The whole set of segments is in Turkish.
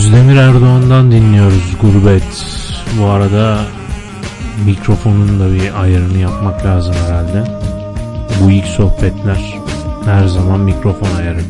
Özdemir Erdoğan'dan dinliyoruz Gurbet. Bu arada mikrofonun da bir ayarını yapmak lazım herhalde. Bu ilk sohbetler her zaman mikrofon ayarı.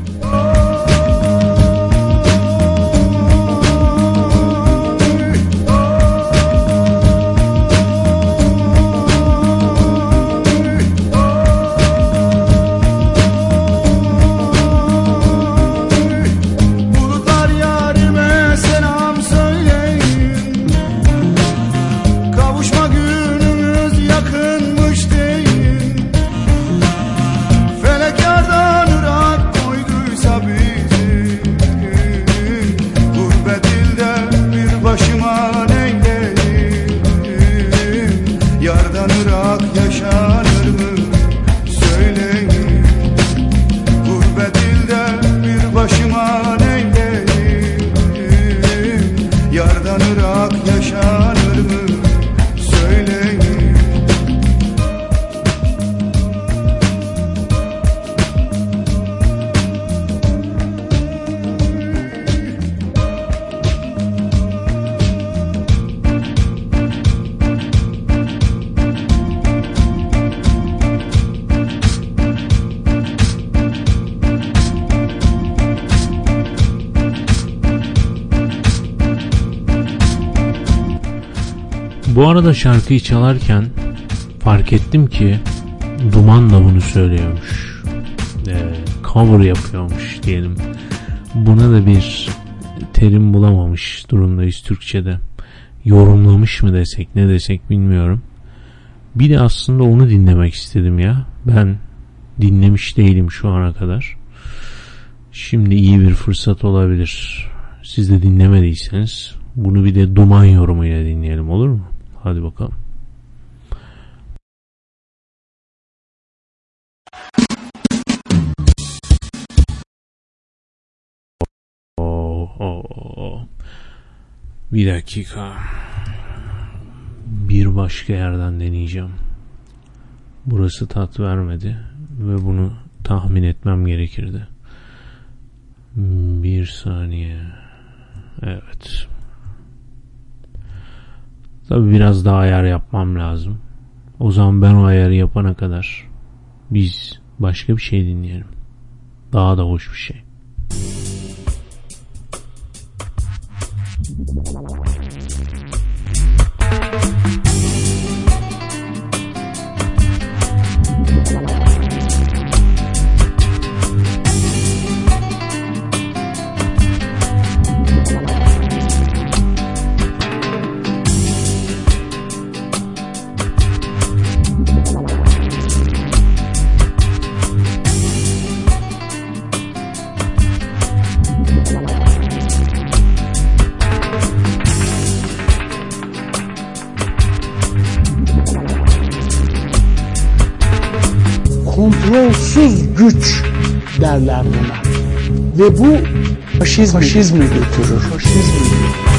Bu arada şarkıyı çalarken fark ettim ki Duman da bunu söylüyormuş. Ee, cover yapıyormuş diyelim. Buna da bir terim bulamamış durumdayız Türkçe'de. Yorumlamış mı desek ne desek bilmiyorum. Bir de aslında onu dinlemek istedim ya. Ben dinlemiş değilim şu ana kadar. Şimdi iyi bir fırsat olabilir. Siz de dinlemediyseniz bunu bir de duman yorumuyla dinleyelim olur mu? Hadi bakalım. Oh, oh, oh. Bir dakika. Bir başka yerden deneyeceğim. Burası tat vermedi ve bunu tahmin etmem gerekirdi. Bir saniye. Evet. Tabi biraz daha ayar yapmam lazım. O zaman ben o ayarı yapana kadar biz başka bir şey dinleyelim. Daha da hoş bir şey. kontrolsüz güç derler buna. Ve bu faşizm, faşizmi götürür. Faşizmi.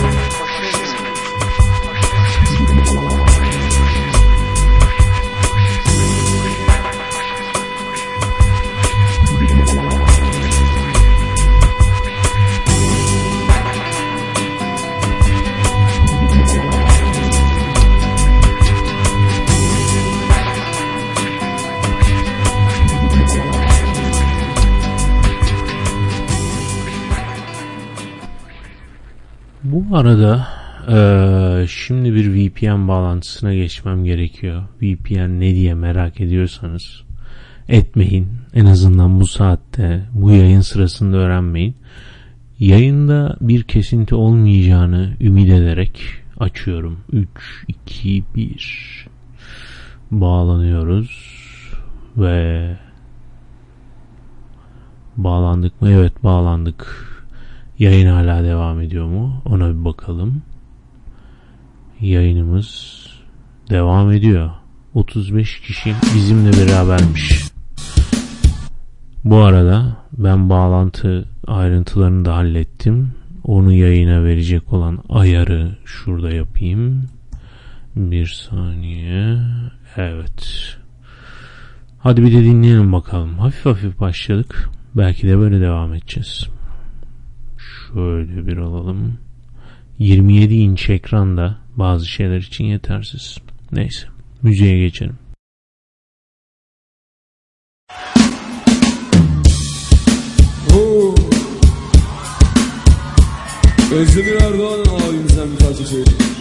Arada e, şimdi bir VPN bağlantısına geçmem gerekiyor. VPN ne diye merak ediyorsanız etmeyin. En azından bu saatte bu yayın sırasında öğrenmeyin. Yayında bir kesinti olmayacağını ümit ederek açıyorum. 3, 2, 1 bağlanıyoruz ve bağlandık mı? Evet bağlandık. Yayın hala devam ediyor mu? Ona bir bakalım. Yayınımız devam ediyor. 35 kişi bizimle berabermiş. Bu arada ben bağlantı ayrıntılarını da hallettim. Onu yayına verecek olan ayarı şurada yapayım. Bir saniye. Evet. Hadi bir de dinleyelim bakalım. Hafif hafif başladık. Belki de böyle devam edeceğiz. Şöyle bir alalım. 27 inç ekranda bazı şeyler için yetersiz. Neyse. Müziğe geçelim. Oo. Özdemir Erdoğan abimizden bir parça söyleyeyim.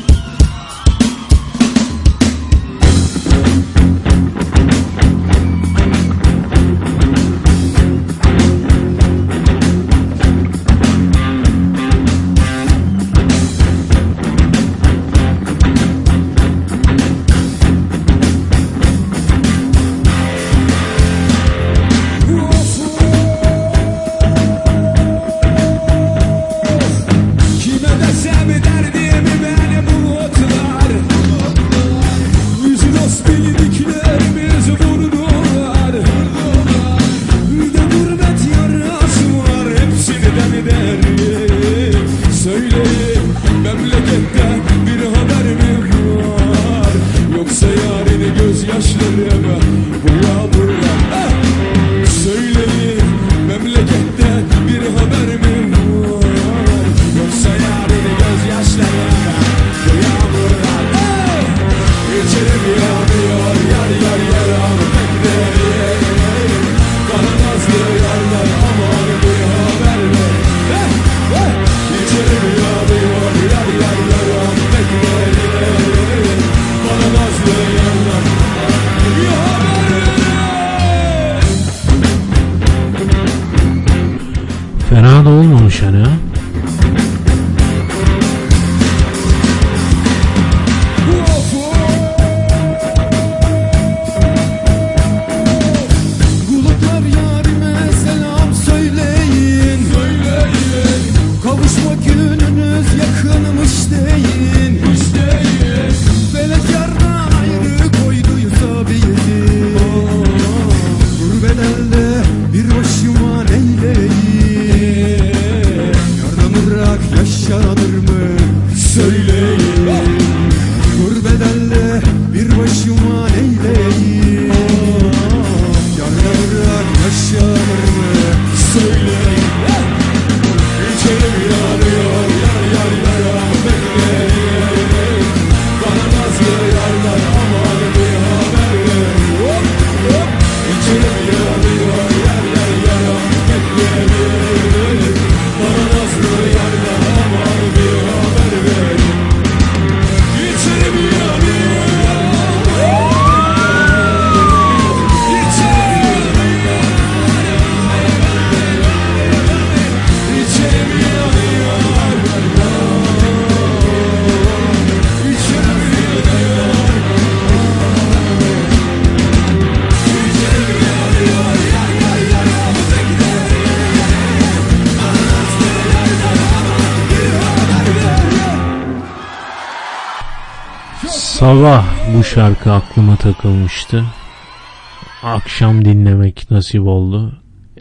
Takılmıştı. Akşam dinlemek nasip oldu.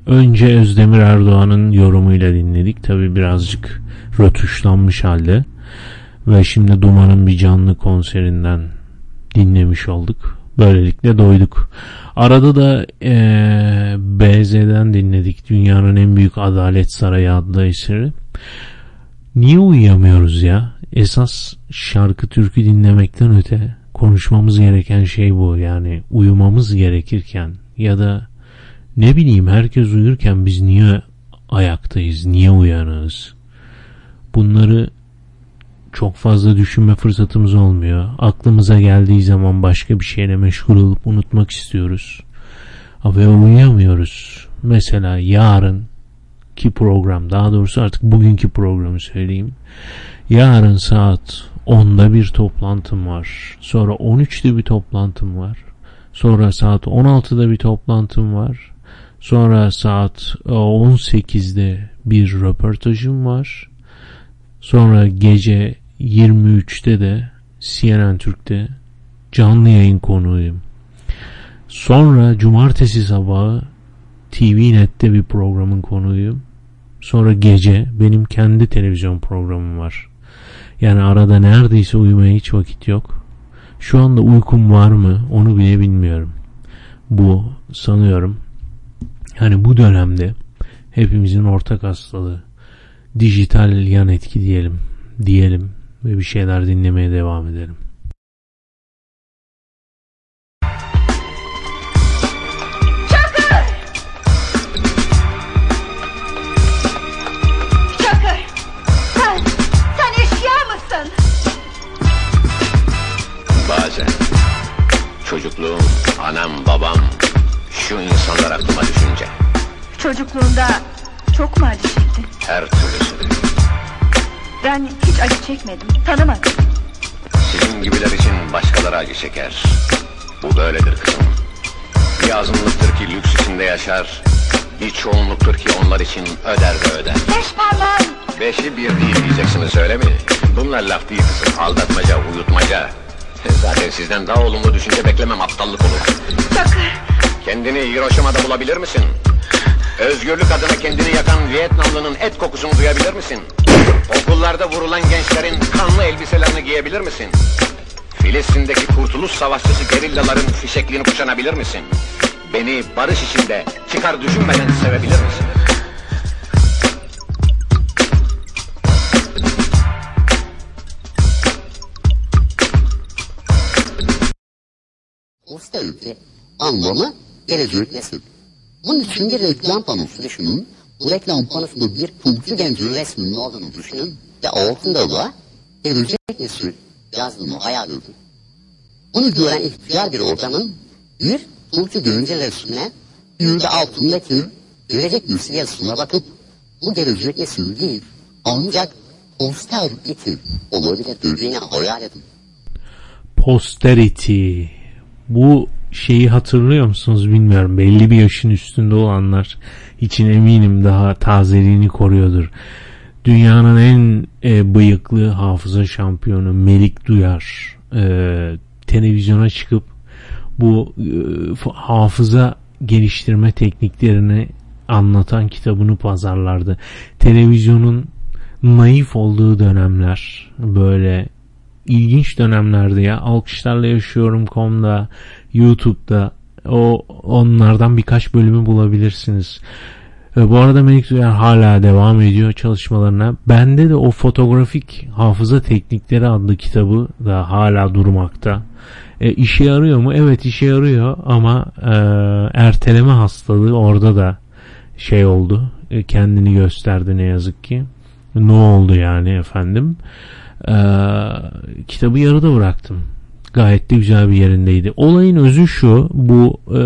Önce Özdemir Erdoğan'ın yorumuyla dinledik. Tabi birazcık rötuşlanmış halde. Ve şimdi Duman'ın bir canlı konserinden dinlemiş olduk. Böylelikle doyduk. Arada da eee, BZ'den dinledik. Dünyanın en büyük adalet sarayı adlı eseri. Niye uyuyamıyoruz ya? Esas şarkı türkü dinlemekten öte konuşmamız gereken şey bu. Yani uyumamız gerekirken ya da ne bileyim herkes uyurken biz niye ayaktayız, niye uyanığız? Bunları çok fazla düşünme fırsatımız olmuyor. Aklımıza geldiği zaman başka bir şeyle meşgul olup unutmak istiyoruz. Ve uyuyamıyoruz. Mesela yarın ki program daha doğrusu artık bugünkü programı söyleyeyim. Yarın saat 10'da bir toplantım var. Sonra 13'te bir toplantım var. Sonra saat 16'da bir toplantım var. Sonra saat 18'de bir röportajım var. Sonra gece 23'te de CNN Türk'te canlı yayın konuğuyum. Sonra cumartesi sabahı TVNet'te bir programın konuğuyum. Sonra gece benim kendi televizyon programım var. Yani arada neredeyse uyumaya hiç vakit yok. Şu anda uykum var mı onu bile bilmiyorum. Bu sanıyorum hani bu dönemde hepimizin ortak hastalığı dijital yan etki diyelim diyelim ve bir şeyler dinlemeye devam edelim. Çocukluğum, anam, babam şu insanlar aklıma düşünce Çocukluğunda çok mu acı çektin? her türlüsünü. Ben hiç acı çekmedim, tanımadım. Sizin gibiler için başkaları acı çeker. Bu böyledir kızım. Bir azınlıktır ki lüks içinde yaşar. Bir çoğunluktur ki onlar için öder ve öder. Beş parmağın! Beşi bir değil diyeceksiniz öyle mi? Bunlar laf değil kızım. Aldatmaca, uyutmaca. Zaten sizden daha olumlu düşünce beklemem aptallık olur. Çakır! Kendini Hiroşima'da bulabilir misin? Özgürlük adına kendini yakan Vietnamlının et kokusunu duyabilir misin? Okullarda vurulan gençlerin kanlı elbiselerini giyebilir misin? Filistin'deki kurtuluş savaşçısı gerillaların fişekliğini kuşanabilir misin? Beni barış içinde çıkar düşünmeden sevebilir misin? Ülke anlamı gelecek nesil. Bunun için bir reklam panosu düşünün. Bu reklam panosunda bir kulcu gencin resminin olduğunu düşünün. Ve altında da gelecek nesil yazdığını hayal edin. Bunu gören ihtiyar bir ortamın bir kulcu gencin resmine bir de altındaki gelecek nesil yazısına bakıp bu gelecek nesil değil ancak poster iti olabileceğini hayal edin. Posterity. Bu şeyi hatırlıyor musunuz bilmiyorum. Belli bir yaşın üstünde olanlar için eminim daha tazeliğini koruyordur. Dünyanın en e, bıyıklı hafıza şampiyonu Melik Duyar e, televizyona çıkıp bu e, hafıza geliştirme tekniklerini anlatan kitabını pazarlardı. Televizyonun naif olduğu dönemler böyle ilginç dönemlerde ya alkışlarla yaşıyorum.com'da YouTube'da o onlardan birkaç bölümü bulabilirsiniz. E, bu arada Melik Duyar hala devam ediyor çalışmalarına. Bende de o fotoğrafik hafıza teknikleri adlı kitabı da hala durmakta. E, işe yarıyor mu? Evet işe yarıyor ama e, erteleme hastalığı orada da şey oldu. E, kendini gösterdi ne yazık ki. Ne oldu yani efendim? Ee, kitabı yarıda bıraktım. Gayet de güzel bir yerindeydi. Olayın özü şu. Bu e,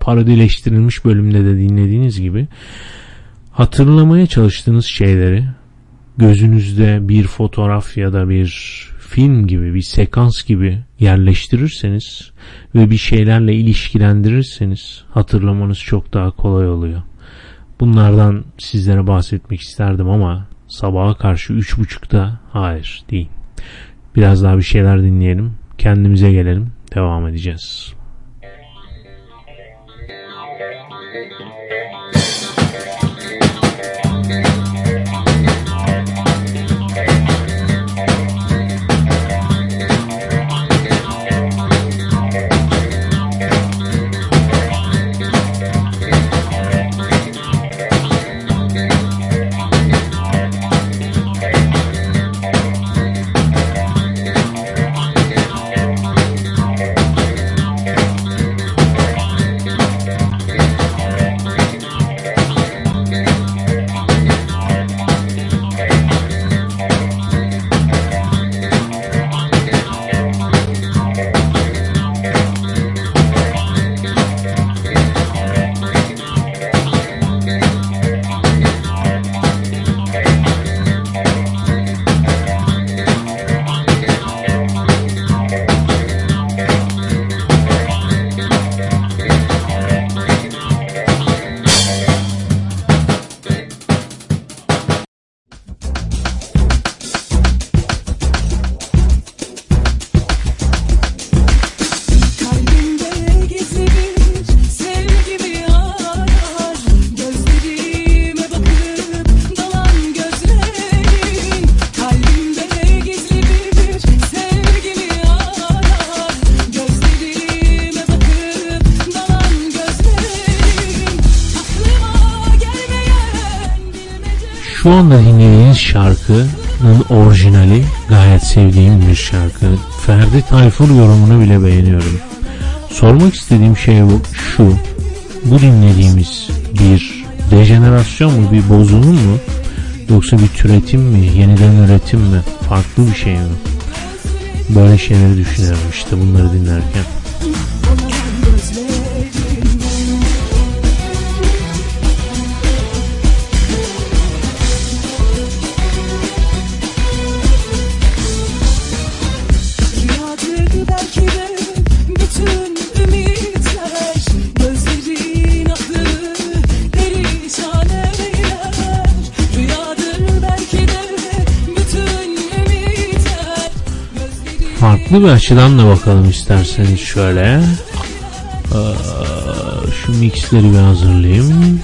parodileştirilmiş bölümde de dinlediğiniz gibi hatırlamaya çalıştığınız şeyleri gözünüzde bir fotoğraf ya da bir film gibi bir sekans gibi yerleştirirseniz ve bir şeylerle ilişkilendirirseniz hatırlamanız çok daha kolay oluyor. Bunlardan sizlere bahsetmek isterdim ama sabaha karşı üç buçukta hayır değil. Biraz daha bir şeyler dinleyelim. Kendimize gelelim. Devam edeceğiz. Şarkının orijinali gayet sevdiğim bir şarkı. Ferdi Tayfur yorumunu bile beğeniyorum. Sormak istediğim şey bu, şu. Bu dinlediğimiz bir dejenerasyon mu, bir bozulum mu? Yoksa bir türetim mi, yeniden üretim mi, farklı bir şey mi? Böyle şeyleri düşünüyorum işte bunları dinlerken. Farklı bir açıdan da bakalım isterseniz şöyle. Ee, şu mixleri bir hazırlayayım.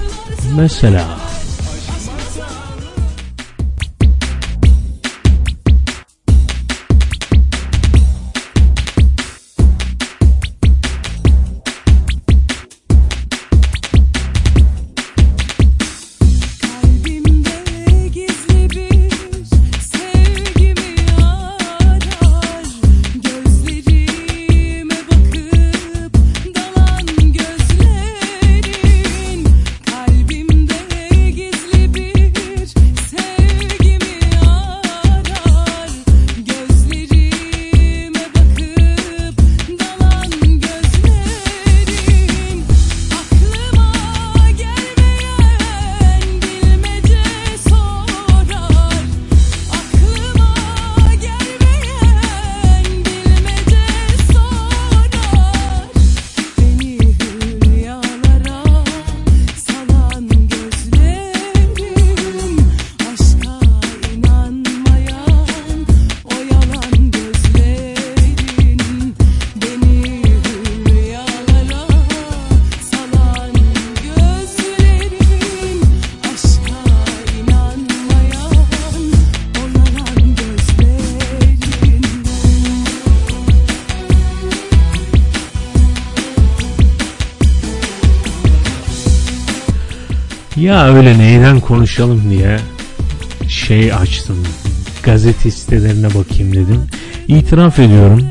Mesela ya öyle neyden konuşalım diye şey açtım. Gazete sitelerine bakayım dedim. İtiraf ediyorum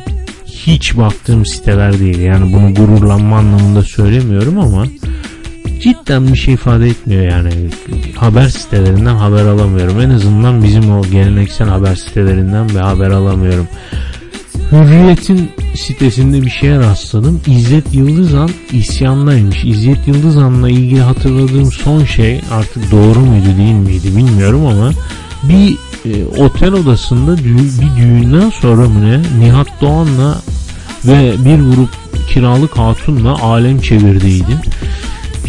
hiç baktığım siteler değil. Yani bunu gururlanma anlamında söylemiyorum ama cidden bir şey ifade etmiyor yani. Haber sitelerinden haber alamıyorum. En azından bizim o geleneksel haber sitelerinden bir haber alamıyorum. Hürriyet'in sitesinde bir şeye rastladım. İzzet Yıldızan isyandaymış. İzzet Yıldızan'la ilgili hatırladığım son şey artık doğru muydu değil miydi bilmiyorum ama bir e, otel odasında dü- bir düğünden sonra mı ne Nihat Doğan'la ve bir grup kiralık hatunla alem çevirdiydi.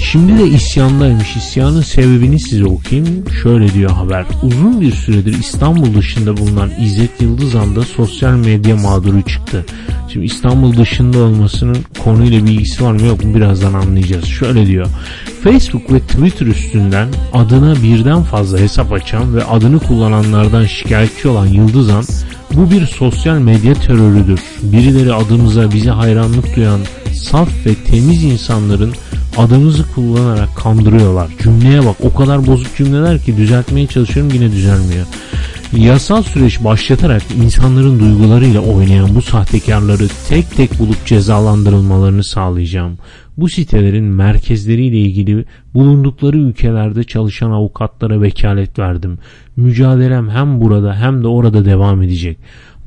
Şimdi de isyandaymış. İsyanın sebebini size okuyayım. Şöyle diyor haber. Uzun bir süredir İstanbul dışında bulunan İzzet Yıldızan da sosyal medya mağduru çıktı. Şimdi İstanbul dışında olmasının konuyla bir ilgisi var mı yok mu birazdan anlayacağız. Şöyle diyor. Facebook ve Twitter üstünden adına birden fazla hesap açan ve adını kullananlardan şikayetçi olan Yıldızan bu bir sosyal medya terörüdür. Birileri adımıza bize hayranlık duyan saf ve temiz insanların adımızı kullanarak kandırıyorlar. Cümleye bak o kadar bozuk cümleler ki düzeltmeye çalışıyorum yine düzelmiyor. Yasal süreç başlatarak insanların duygularıyla oynayan bu sahtekarları tek tek bulup cezalandırılmalarını sağlayacağım. Bu sitelerin merkezleriyle ilgili bulundukları ülkelerde çalışan avukatlara vekalet verdim. Mücadelem hem burada hem de orada devam edecek.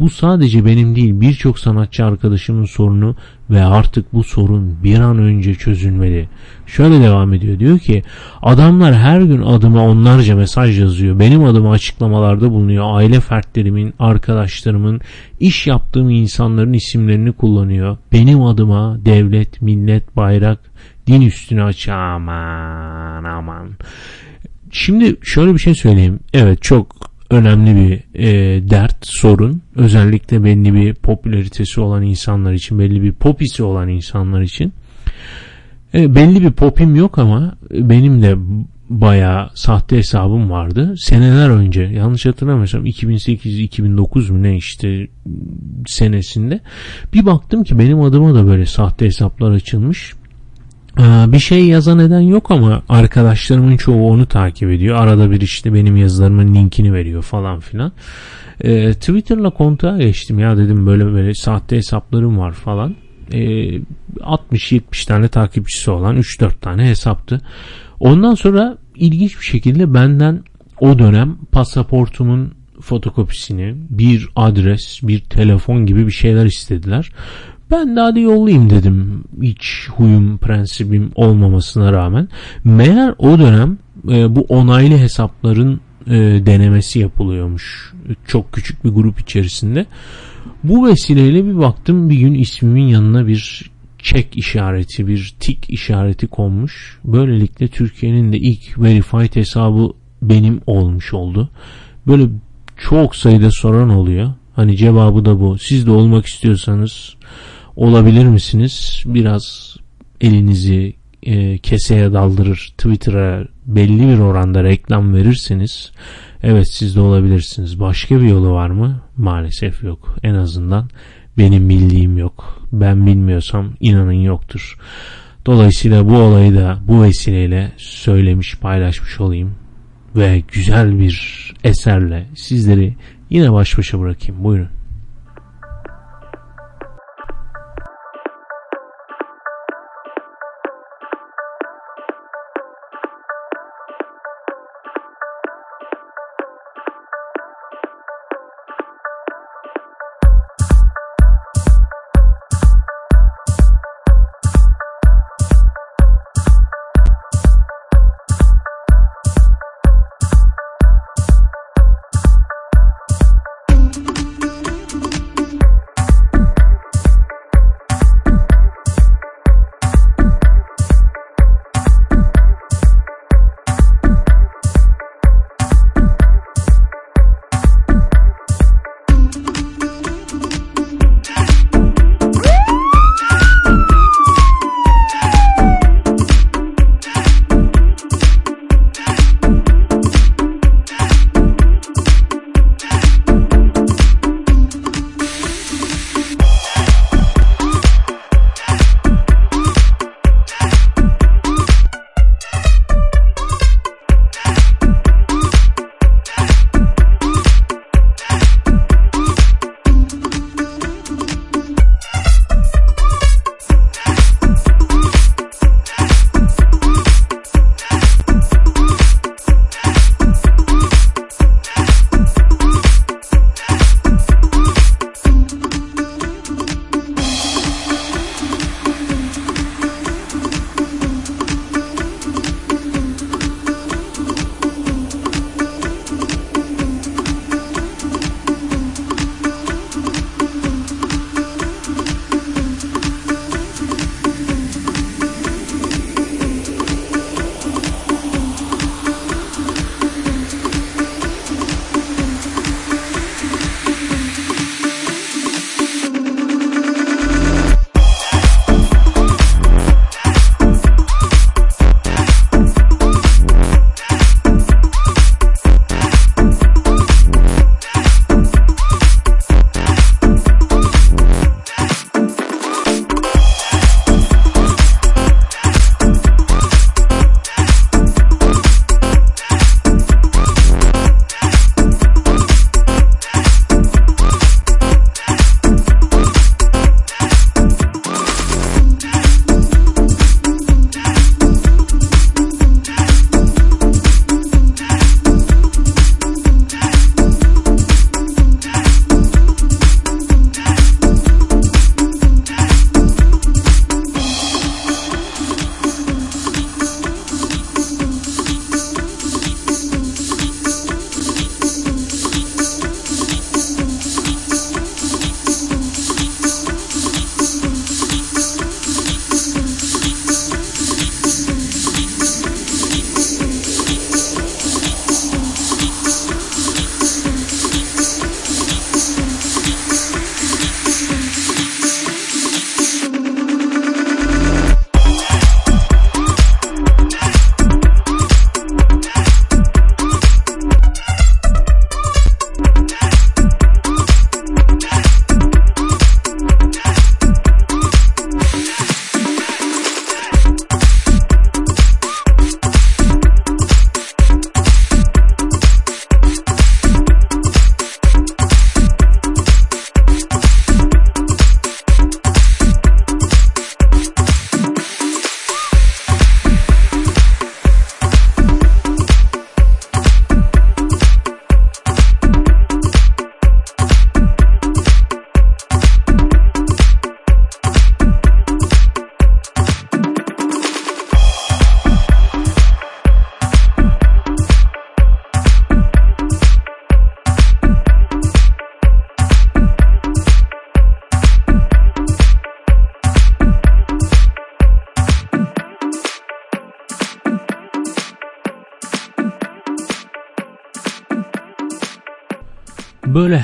Bu sadece benim değil birçok sanatçı arkadaşımın sorunu ve artık bu sorun bir an önce çözülmeli. Şöyle devam ediyor diyor ki adamlar her gün adıma onlarca mesaj yazıyor. Benim adıma açıklamalarda bulunuyor. Aile fertlerimin, arkadaşlarımın, iş yaptığım insanların isimlerini kullanıyor. Benim adıma devlet, millet, bayrak, din üstüne aç aman aman. Şimdi şöyle bir şey söyleyeyim. Evet çok önemli bir e, dert, sorun. Özellikle belli bir popülaritesi olan insanlar için, belli bir popisi olan insanlar için. E, belli bir popim yok ama benim de bayağı sahte hesabım vardı. Seneler önce yanlış hatırlamıyorsam 2008-2009 mu ne işte senesinde bir baktım ki benim adıma da böyle sahte hesaplar açılmış. Ee, bir şey yazan eden yok ama arkadaşlarımın çoğu onu takip ediyor. Arada bir işte benim yazılarımın linkini veriyor falan filan. Ee, Twitter'la kontağa geçtim ya dedim böyle böyle sahte hesaplarım var falan. Ee, 60-70 tane takipçisi olan 3-4 tane hesaptı. Ondan sonra ilginç bir şekilde benden o dönem pasaportumun fotokopisini, bir adres, bir telefon gibi bir şeyler istediler. Ben de hadi yollayayım dedim. Hiç huyum, prensibim olmamasına rağmen. Meğer o dönem e, bu onaylı hesapların e, denemesi yapılıyormuş. Çok küçük bir grup içerisinde. Bu vesileyle bir baktım bir gün ismimin yanına bir çek işareti, bir tik işareti konmuş. Böylelikle Türkiye'nin de ilk verified hesabı benim olmuş oldu. Böyle çok sayıda soran oluyor. Hani cevabı da bu. Siz de olmak istiyorsanız olabilir misiniz? Biraz elinizi e, keseye daldırır Twitter'a belli bir oranda reklam verirseniz evet siz de olabilirsiniz. Başka bir yolu var mı? Maalesef yok. En azından benim bildiğim yok. Ben bilmiyorsam inanın yoktur. Dolayısıyla bu olayı da bu vesileyle söylemiş paylaşmış olayım ve güzel bir eserle sizleri yine baş başa bırakayım. Buyurun.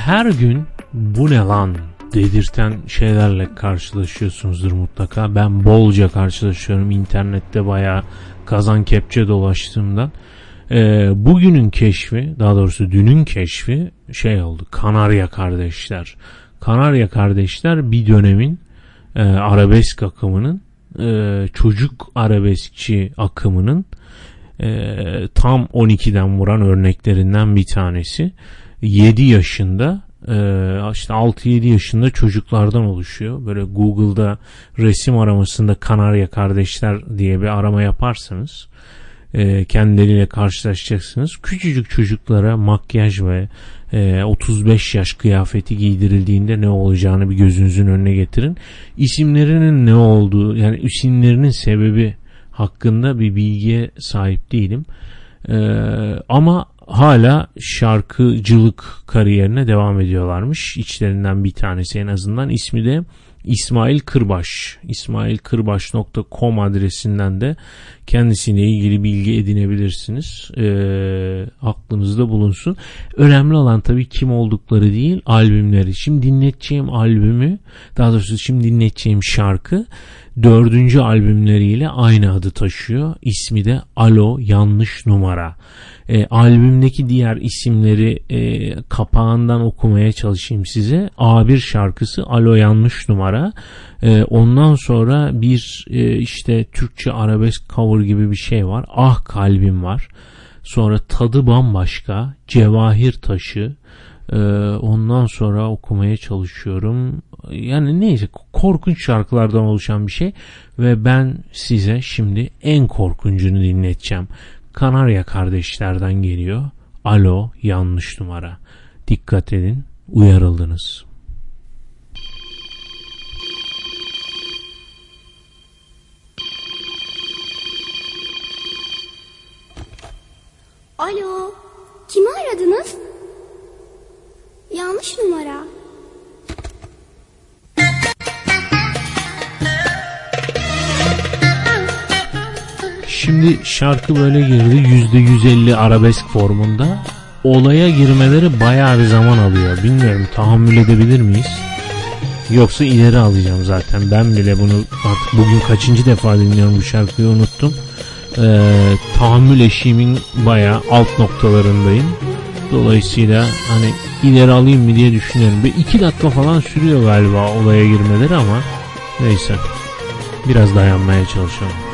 Her gün bu ne lan dedirten şeylerle karşılaşıyorsunuzdur mutlaka. Ben bolca karşılaşıyorum internette bayağı kazan kepçe dolaştığımdan. Ee, bugünün keşfi daha doğrusu dünün keşfi şey oldu Kanarya kardeşler. Kanarya kardeşler bir dönemin e, arabesk akımının e, çocuk arabeskçi akımının e, tam 12'den vuran örneklerinden bir tanesi. 7 yaşında e, işte 6-7 yaşında çocuklardan oluşuyor. Böyle Google'da resim aramasında Kanarya kardeşler diye bir arama yaparsanız e, kendileriyle karşılaşacaksınız. Küçücük çocuklara makyaj ve e, 35 yaş kıyafeti giydirildiğinde ne olacağını bir gözünüzün önüne getirin. İsimlerinin ne olduğu yani isimlerinin sebebi hakkında bir bilgiye sahip değilim. E, ama hala şarkıcılık kariyerine devam ediyorlarmış. İçlerinden bir tanesi en azından ismi de İsmail Kırbaş. İsmailkırbaş.com adresinden de kendisiyle ilgili bilgi edinebilirsiniz. E, aklınızda bulunsun. Önemli olan tabii kim oldukları değil albümleri. Şimdi dinleteceğim albümü daha doğrusu şimdi dinleteceğim şarkı dördüncü albümleriyle aynı adı taşıyor. İsmi de Alo Yanlış Numara. E, albümdeki diğer isimleri e, kapağından okumaya çalışayım size. A1 şarkısı Alo Yanlış Numara. E, ondan sonra bir e, işte Türkçe arabesk cover gibi bir şey var. Ah Kalbim var. Sonra Tadı Bambaşka, Cevahir Taşı, ee, ondan sonra okumaya çalışıyorum. Yani neyse korkunç şarkılardan oluşan bir şey ve ben size şimdi en korkuncunu dinleteceğim. Kanarya kardeşlerden geliyor. Alo yanlış numara. Dikkat edin uyarıldınız. Alo, kimi aradınız? Yanlış numara. Şimdi şarkı böyle girdi %150 arabesk formunda. Olaya girmeleri bayağı bir zaman alıyor. Bilmiyorum tahammül edebilir miyiz? Yoksa ileri alacağım zaten. Ben bile bunu artık bugün kaçıncı defa dinliyorum bu şarkıyı unuttum. Ee, tahammül eşiğimin bayağı alt noktalarındayım. Dolayısıyla hani ileri alayım mı diye düşünüyorum. Bir iki dakika falan sürüyor galiba olaya girmeleri ama neyse. Biraz dayanmaya çalışalım.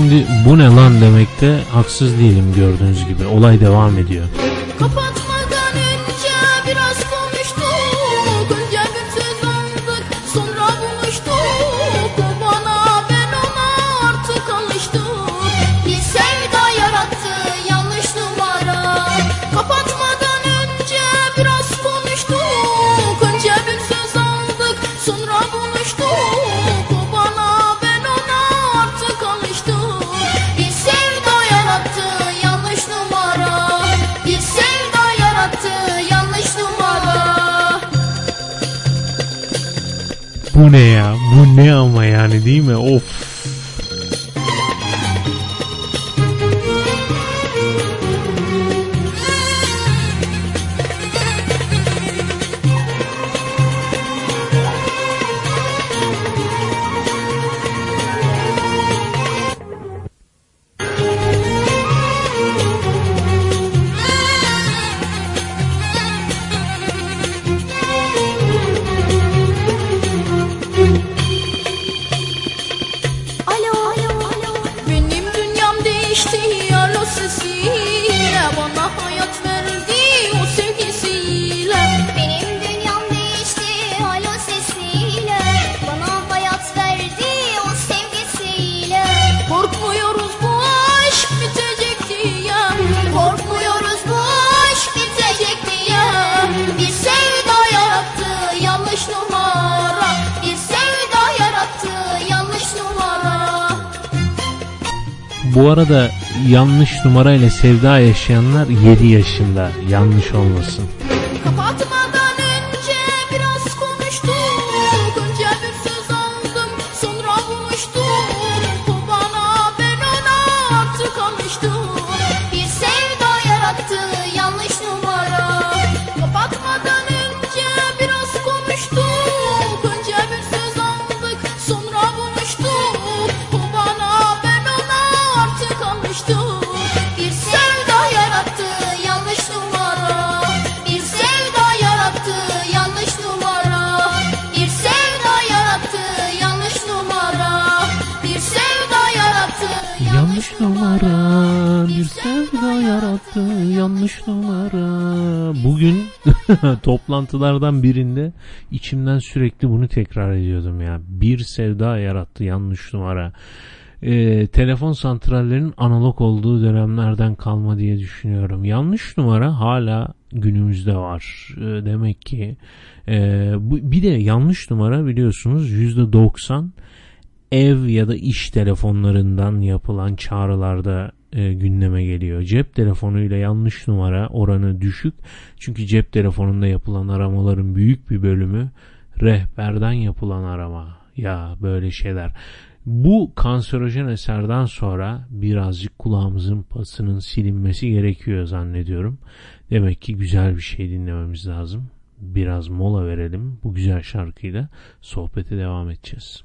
Şimdi bu ne lan demekte haksız değilim gördüğünüz gibi. Olay devam ediyor. Kapatmadan Ne ya? Bu ne ama yani değil mi? Of. Yanlış numarayla sevda yaşayanlar 7 yaşında. Yanlış olmasın. toplantılardan birinde içimden sürekli bunu tekrar ediyordum ya. Bir sevda yarattı yanlış numara. Ee, telefon santrallerinin analog olduğu dönemlerden kalma diye düşünüyorum. Yanlış numara hala günümüzde var. Ee, demek ki e, bu, bir de yanlış numara biliyorsunuz %90 ev ya da iş telefonlarından yapılan çağrılarda e, gündeme geliyor. Cep telefonuyla yanlış numara oranı düşük. Çünkü cep telefonunda yapılan aramaların büyük bir bölümü rehberden yapılan arama. Ya böyle şeyler. Bu kanserojen eserden sonra birazcık kulağımızın pasının silinmesi gerekiyor zannediyorum. Demek ki güzel bir şey dinlememiz lazım. Biraz mola verelim. Bu güzel şarkıyla sohbete devam edeceğiz.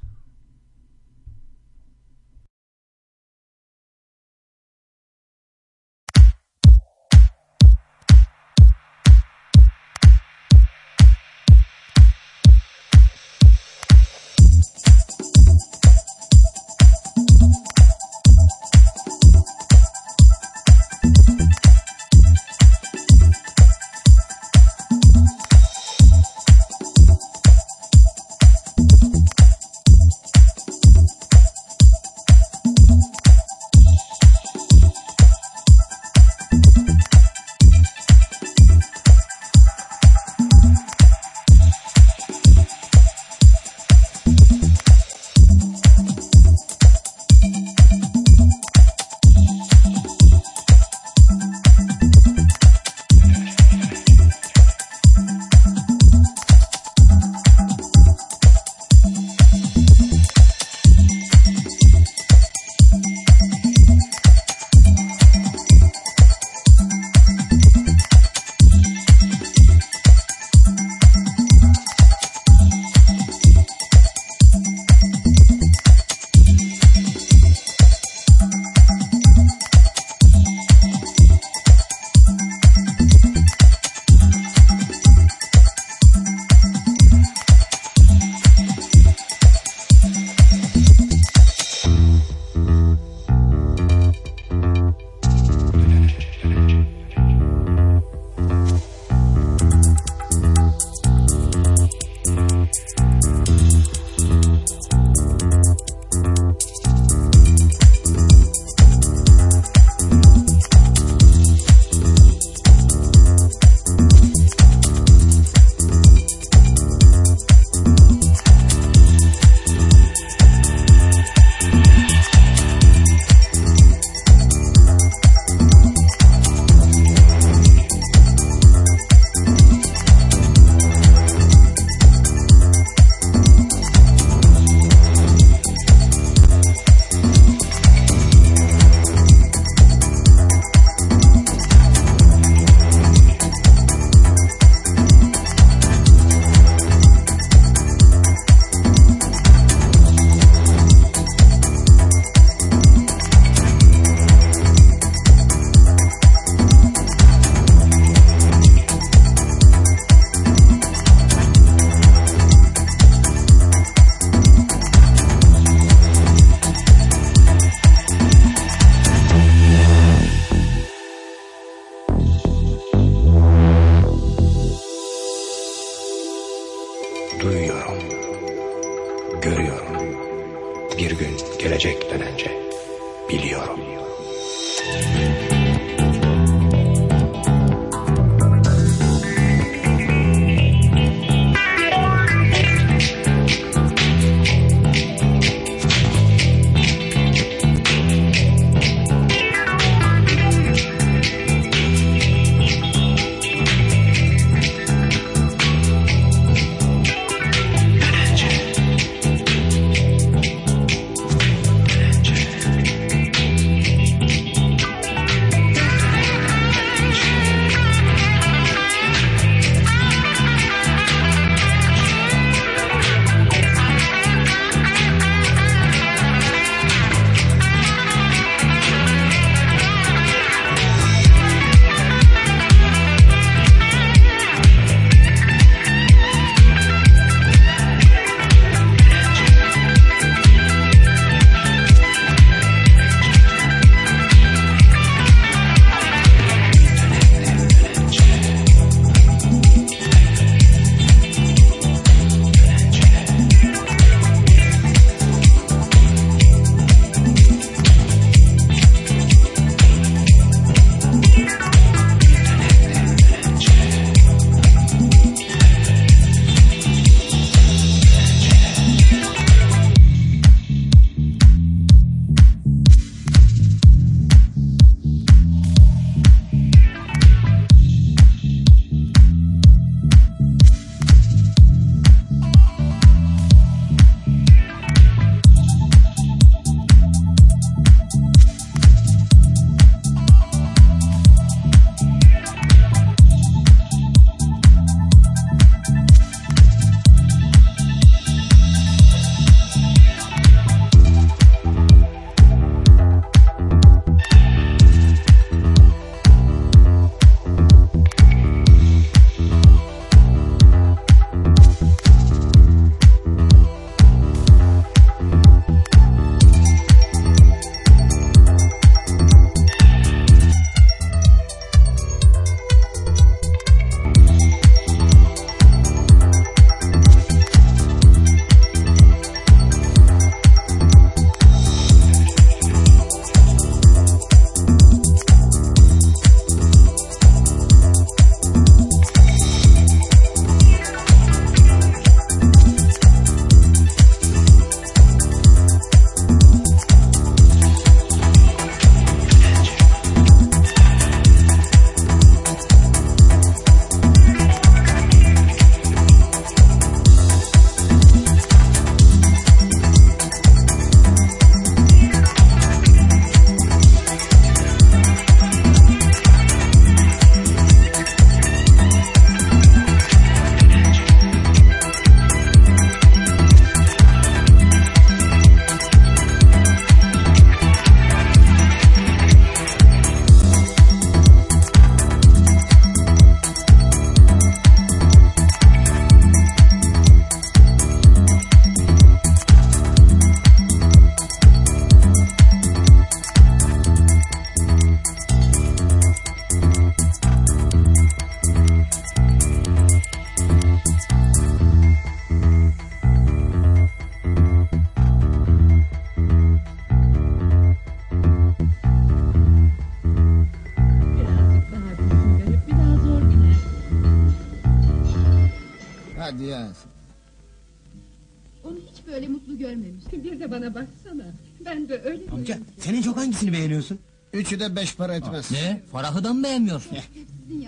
Üçü de beş para etmez. Ne? Farah'ı da mı beğenmiyorsun?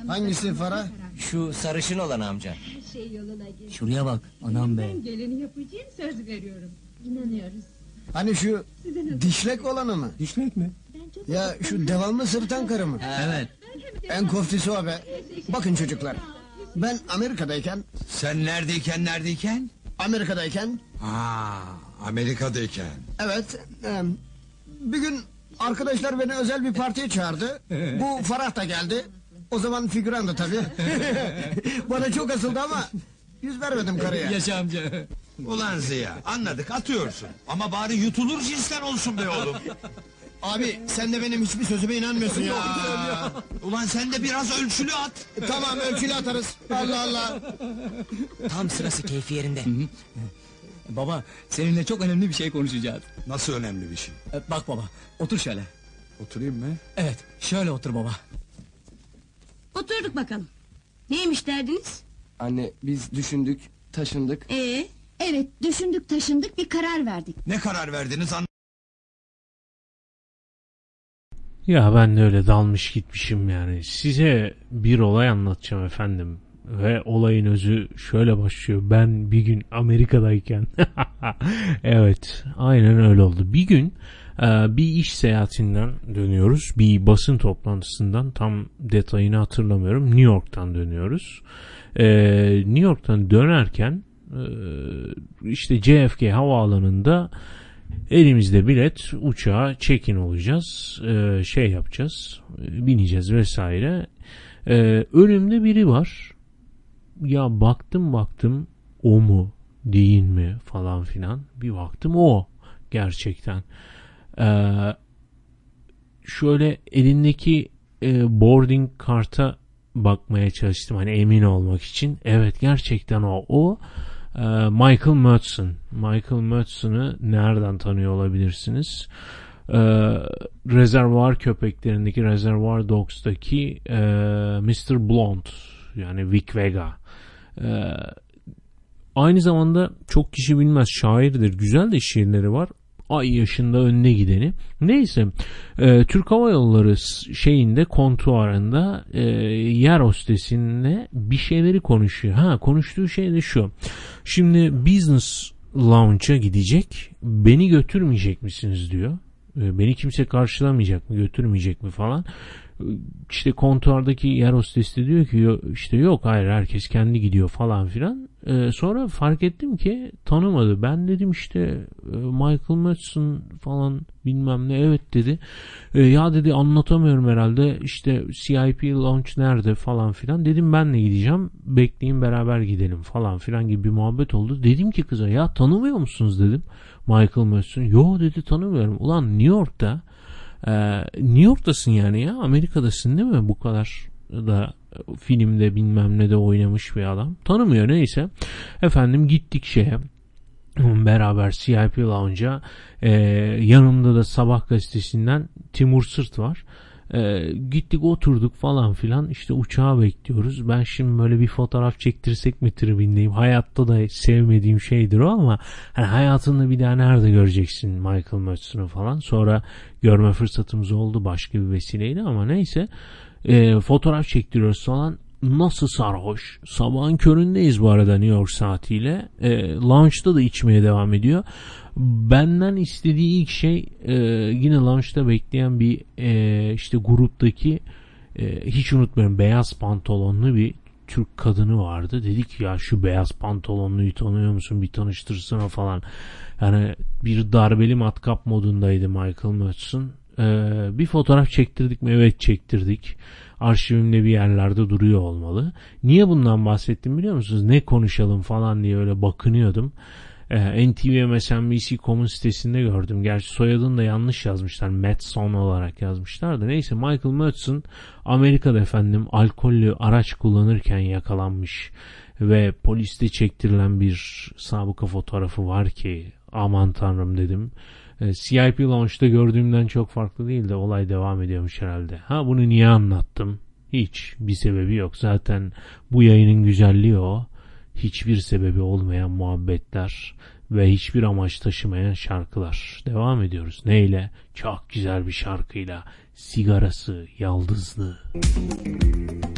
Hangisi Farah? Şu sarışın olan amca. Her şey yoluna girdi. Şuraya bak anam be. Ben gelini yapacağım söz veriyorum. İnanıyoruz. Hani şu dişlek olanı mı? Dişlek mi? Ya şu devamlı sırıtan karı mı? Evet. En koftisi o be. Bakın çocuklar. Ben Amerika'dayken... Sen neredeyken neredeyken? Amerika'dayken... Ha, Amerika'dayken. Evet. e, bir gün arkadaşlar beni özel bir partiye çağırdı. Bu Farah da geldi. O zaman figürandı tabii. Bana çok asıldı ama yüz vermedim karıya. Yaşa amca. Ulan Ziya anladık atıyorsun. Ama bari yutulur cinsten olsun be oğlum. Abi sen de benim hiçbir sözüme inanmıyorsun ya. Ulan sen de biraz ölçülü at. tamam ölçülü atarız. Allah Allah. Tam sırası keyfi yerinde. Baba seninle çok önemli bir şey konuşacağız. Nasıl önemli bir şey? E, Bak baba otur şöyle. Oturayım mı? Evet şöyle otur baba. Oturduk bakalım. Neymiş derdiniz? Anne biz düşündük, taşındık. Ee? Evet düşündük taşındık bir karar verdik. Ne karar verdiniz an... Ya ben de öyle dalmış gitmişim yani. Size bir olay anlatacağım efendim. Ve olayın özü şöyle başlıyor. Ben bir gün Amerika'dayken evet aynen öyle oldu. Bir gün e, bir iş seyahatinden dönüyoruz. Bir basın toplantısından tam detayını hatırlamıyorum. New York'tan dönüyoruz. E, New York'tan dönerken e, işte JFK havaalanında Elimizde bilet, uçağa check-in olacağız, şey yapacağız, bineceğiz vesaire. Önümde biri var. Ya baktım baktım o mu değil mi falan filan. Bir baktım o gerçekten. E, şöyle elindeki e, boarding karta bakmaya çalıştım hani emin olmak için. Evet gerçekten o. O ee, Michael Madsen. Michael Madsen'ı nereden tanıyor olabilirsiniz? Ee, Rezervuar köpeklerindeki Reservoir Dogs'taki e, Mr. Blonde yani Vic Vega. Ee, aynı zamanda çok kişi bilmez şairdir. Güzel de şiirleri var. Ay yaşında önüne gideni. Neyse e, Türk Hava Yolları şeyinde kontuarında e, yer hostesine bir şeyleri konuşuyor. Ha konuştuğu şey de şu. Şimdi business lounge'a gidecek. Beni götürmeyecek misiniz diyor. E, beni kimse karşılamayacak mı götürmeyecek mi falan. E, işte kontuardaki yer hostesi diyor ki işte yok hayır herkes kendi gidiyor falan filan. Ee, sonra fark ettim ki tanımadı. Ben dedim işte e, Michael Madsen falan bilmem ne evet dedi. E, ya dedi anlatamıyorum herhalde işte CIP launch nerede falan filan. Dedim ben de gideceğim bekleyin beraber gidelim falan filan gibi bir muhabbet oldu. Dedim ki kıza ya tanımıyor musunuz dedim Michael Madsen. Yo dedi tanımıyorum. Ulan New York'ta e, New York'tasın yani ya Amerika'dasın değil mi bu kadar da filmde bilmem ne de oynamış bir adam. Tanımıyor neyse. Efendim gittik şeye beraber CIP Lounge'a e, yanımda da Sabah gazetesinden Timur Sırt var. E, gittik oturduk falan filan işte uçağı bekliyoruz. Ben şimdi böyle bir fotoğraf çektirsek mi tribindeyim. Hayatta da sevmediğim şeydir o ama hani hayatında bir daha nerede göreceksin Michael Madsen'ı falan. Sonra görme fırsatımız oldu başka bir vesileyle ama neyse e, fotoğraf çektiriyoruz falan. Nasıl sarhoş. Sabahın köründeyiz bu arada New York saatiyle. E, lounge'da da içmeye devam ediyor. Benden istediği ilk şey e, yine lounge'da bekleyen bir e, işte gruptaki e, hiç unutmuyorum beyaz pantolonlu bir Türk kadını vardı. Dedik ya şu beyaz pantolonluyu tanıyor musun bir tanıştırsana falan. Yani bir darbeli matkap modundaydı Michael Madsen. Ee, bir fotoğraf çektirdik mi? Evet çektirdik. Arşivimde bir yerlerde duruyor olmalı. Niye bundan bahsettim biliyor musunuz? Ne konuşalım falan diye öyle bakınıyordum. Ee, NTV MSNBC.com'un sitesinde gördüm. Gerçi soyadını da yanlış yazmışlar. Madson olarak yazmışlar da. Neyse Michael Madsen Amerika'da efendim alkollü araç kullanırken yakalanmış. Ve poliste çektirilen bir sabıka fotoğrafı var ki aman tanrım dedim. E, CIP launch'ta gördüğümden çok farklı değil de olay devam ediyormuş herhalde. Ha bunu niye anlattım? Hiç bir sebebi yok. Zaten bu yayının güzelliği o hiçbir sebebi olmayan muhabbetler ve hiçbir amaç taşımayan şarkılar. Devam ediyoruz. Neyle? Çok güzel bir şarkıyla. Sigarası yaldızlı. Müzik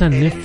sen ne?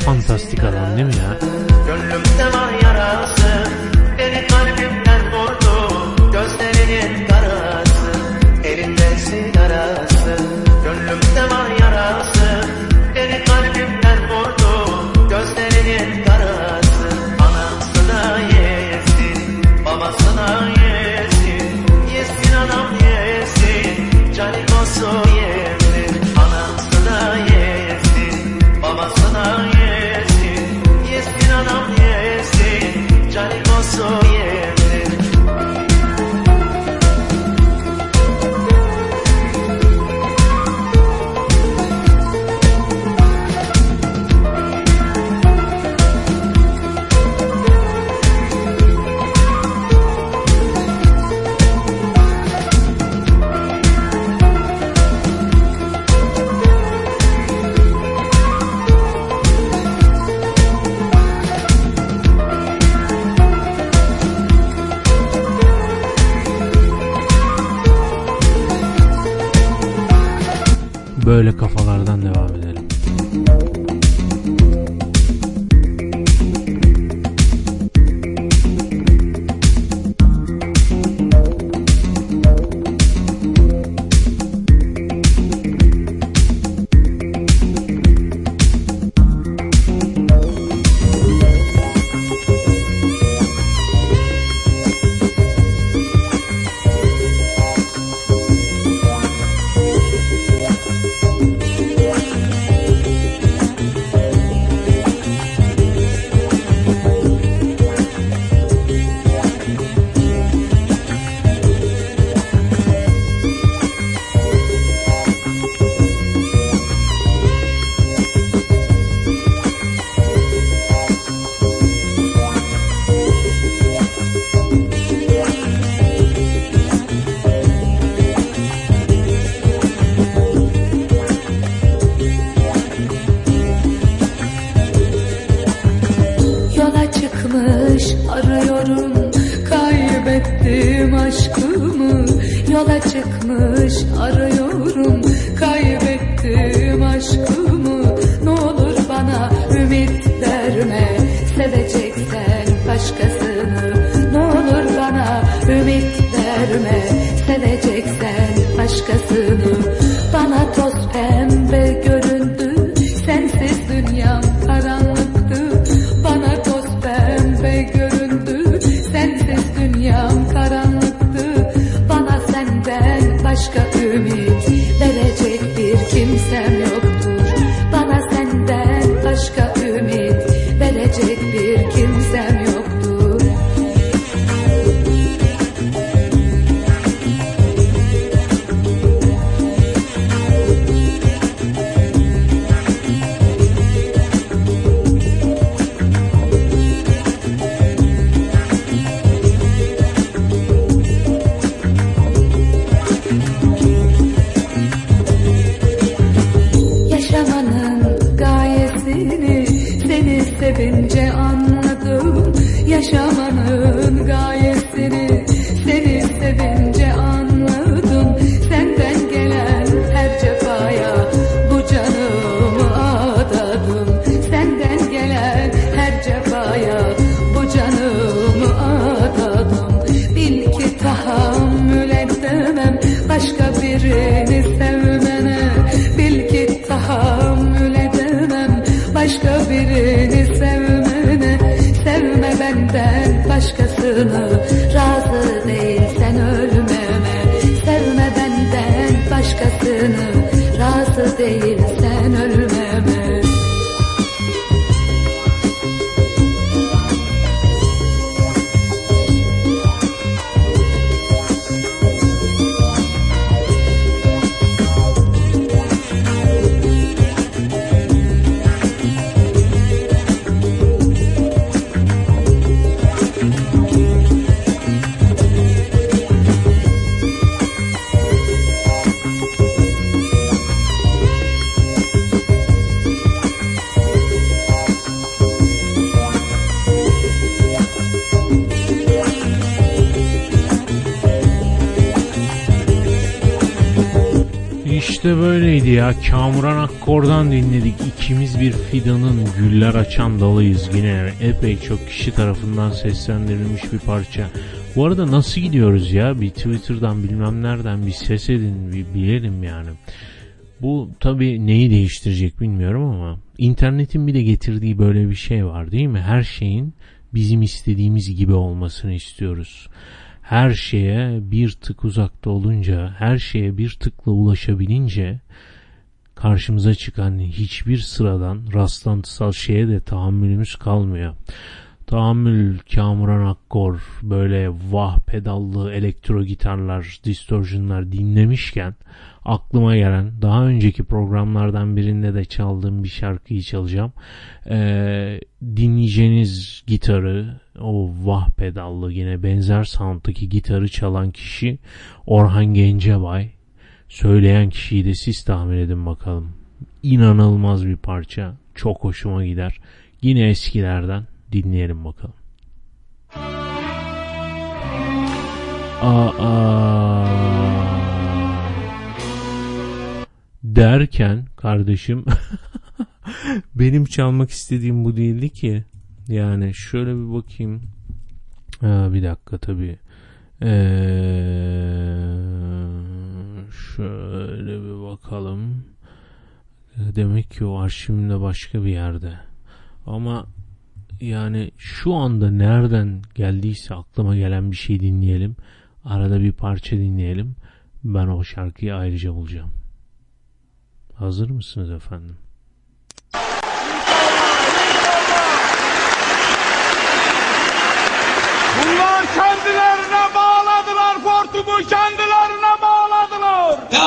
Güller açan dalıyız. Yine epey çok kişi tarafından seslendirilmiş bir parça. Bu arada nasıl gidiyoruz ya? Bir Twitter'dan bilmem nereden bir ses edin bir bilelim yani. Bu tabi neyi değiştirecek bilmiyorum ama internetin bir de getirdiği böyle bir şey var değil mi? Her şeyin bizim istediğimiz gibi olmasını istiyoruz. Her şeye bir tık uzakta olunca, her şeye bir tıkla ulaşabilince karşımıza çıkan hiçbir sıradan rastlantısal şeye de tahammülümüz kalmıyor. Tahammül, Kamuran Akkor, böyle vah pedallı elektro gitarlar, distortionlar dinlemişken aklıma gelen daha önceki programlardan birinde de çaldığım bir şarkıyı çalacağım. Ee, dinleyeceğiniz gitarı o vah pedallı yine benzer sound'daki gitarı çalan kişi Orhan Gencebay. Söyleyen kişiyi de siz tahmin edin bakalım. İnanılmaz bir parça. Çok hoşuma gider. Yine eskilerden dinleyelim bakalım. Aa, derken kardeşim benim çalmak istediğim bu değildi ki. Yani şöyle bir bakayım. Ha, bir dakika tabii. Ee, şöyle bir bakalım. Demek ki o arşivimde başka bir yerde. Ama yani şu anda nereden geldiyse aklıma gelen bir şey dinleyelim. Arada bir parça dinleyelim. Ben o şarkıyı ayrıca bulacağım. Hazır mısınız efendim? Bunlar kendilerine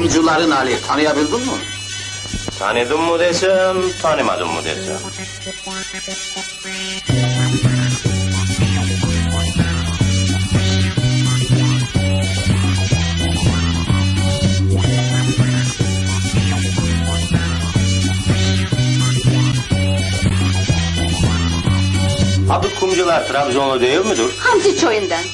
hortumu? Kanalizasyon borularını Kumcuların Ali tanıyabildin mi? Tanıdım mı desem, tanımadım mı desem. Abi kumcular Trabzonlu değil midir? Hamsi çoyundan.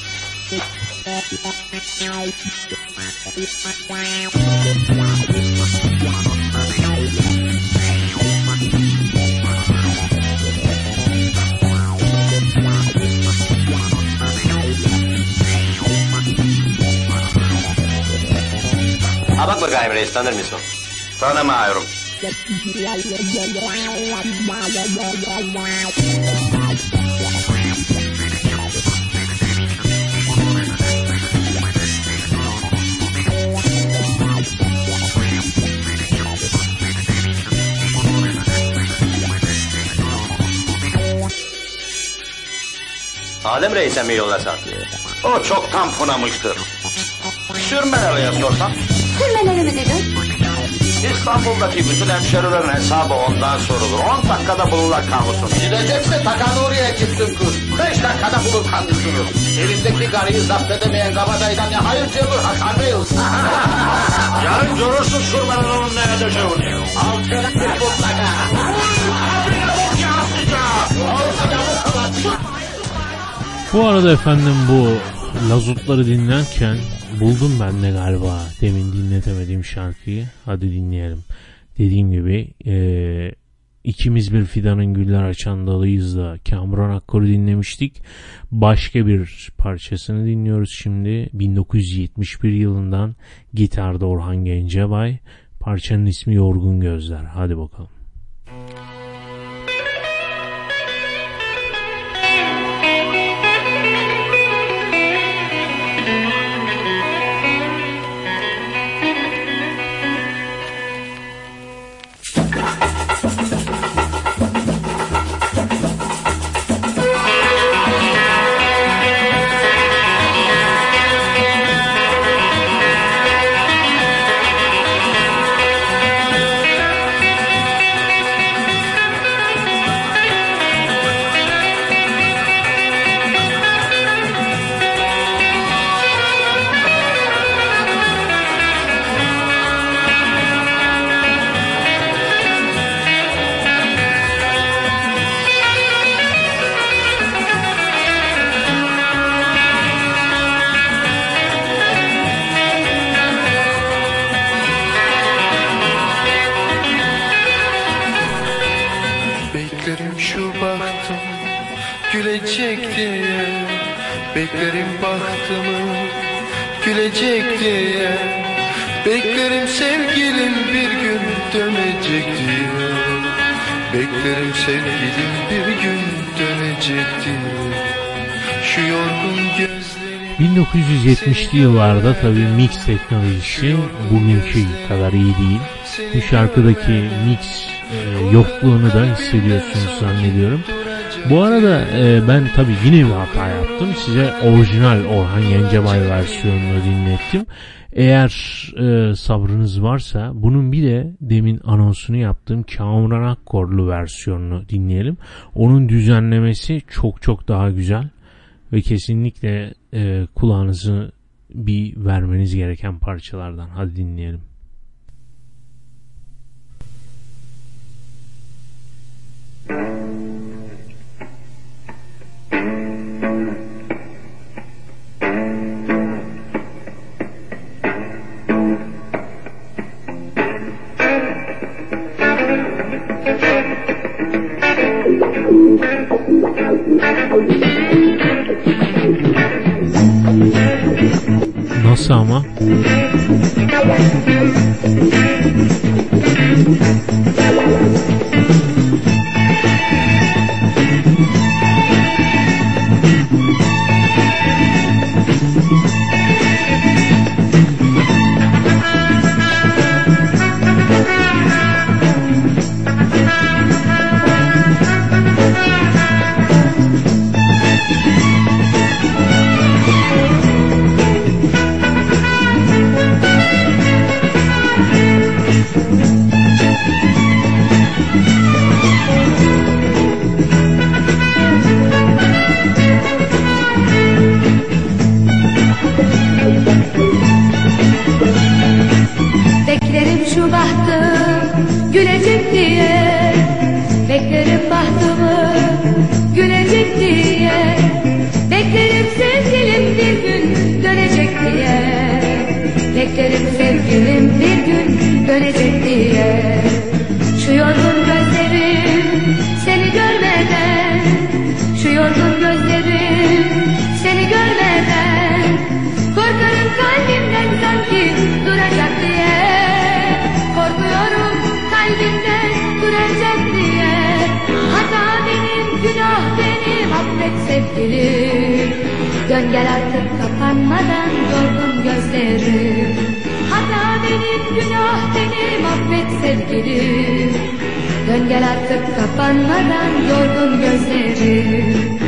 Ha bak bakayım reis tanır mısın? Adem reise mi yollasan? O çoktan punamıştır. Sürmeneli'ye sorsam Sürmeleri mi dedin? İstanbul'daki bütün hemşerilerin hesabı ondan sorulur. 10 dakikada bulurlar kamusunu. Gidecekse Takanuri'ye gitsin kız. 5 dakikada bulur kendisini. Elindeki karıyı zapt edemeyen kabadayıdan ne hayır cevur Hakan Reis. Yarın görürsün Sürmeneli'nin ne edeceğini. Alçarak bir mutlaka. Bu arada efendim bu lazutları dinlerken buldum ben de galiba demin dinletemediğim şarkıyı. Hadi dinleyelim. Dediğim gibi eee, ikimiz bir fidanın güller açan dalıyız da Kamuran Akkor'u dinlemiştik. Başka bir parçasını dinliyoruz şimdi. 1971 yılından gitarda Orhan Gencebay. Parçanın ismi Yorgun Gözler. Hadi bakalım. 1970'li yıllarda tabii mix teknolojisi bugünkü kadar iyi değil. Bu şarkıdaki mix e, yokluğunu da hissediyorsunuz zannediyorum. Bu arada e, ben tabii yine bir hata yaptım. Size orijinal Orhan Gencebay versiyonunu dinlettim. Eğer e, sabrınız varsa bunun bir de demin anonsunu yaptığım Kamuran Akkorlu versiyonunu dinleyelim. Onun düzenlemesi çok çok daha güzel ve kesinlikle e, kulağınızı bir vermeniz gereken parçalardan. Hadi dinleyelim. Nasıl ama? Affet sevgilim Dön gel artık kapanmadan yorgun gözlerim Hata benim günah benim affet sevgilim Dön gel artık kapanmadan yorgun gözlerim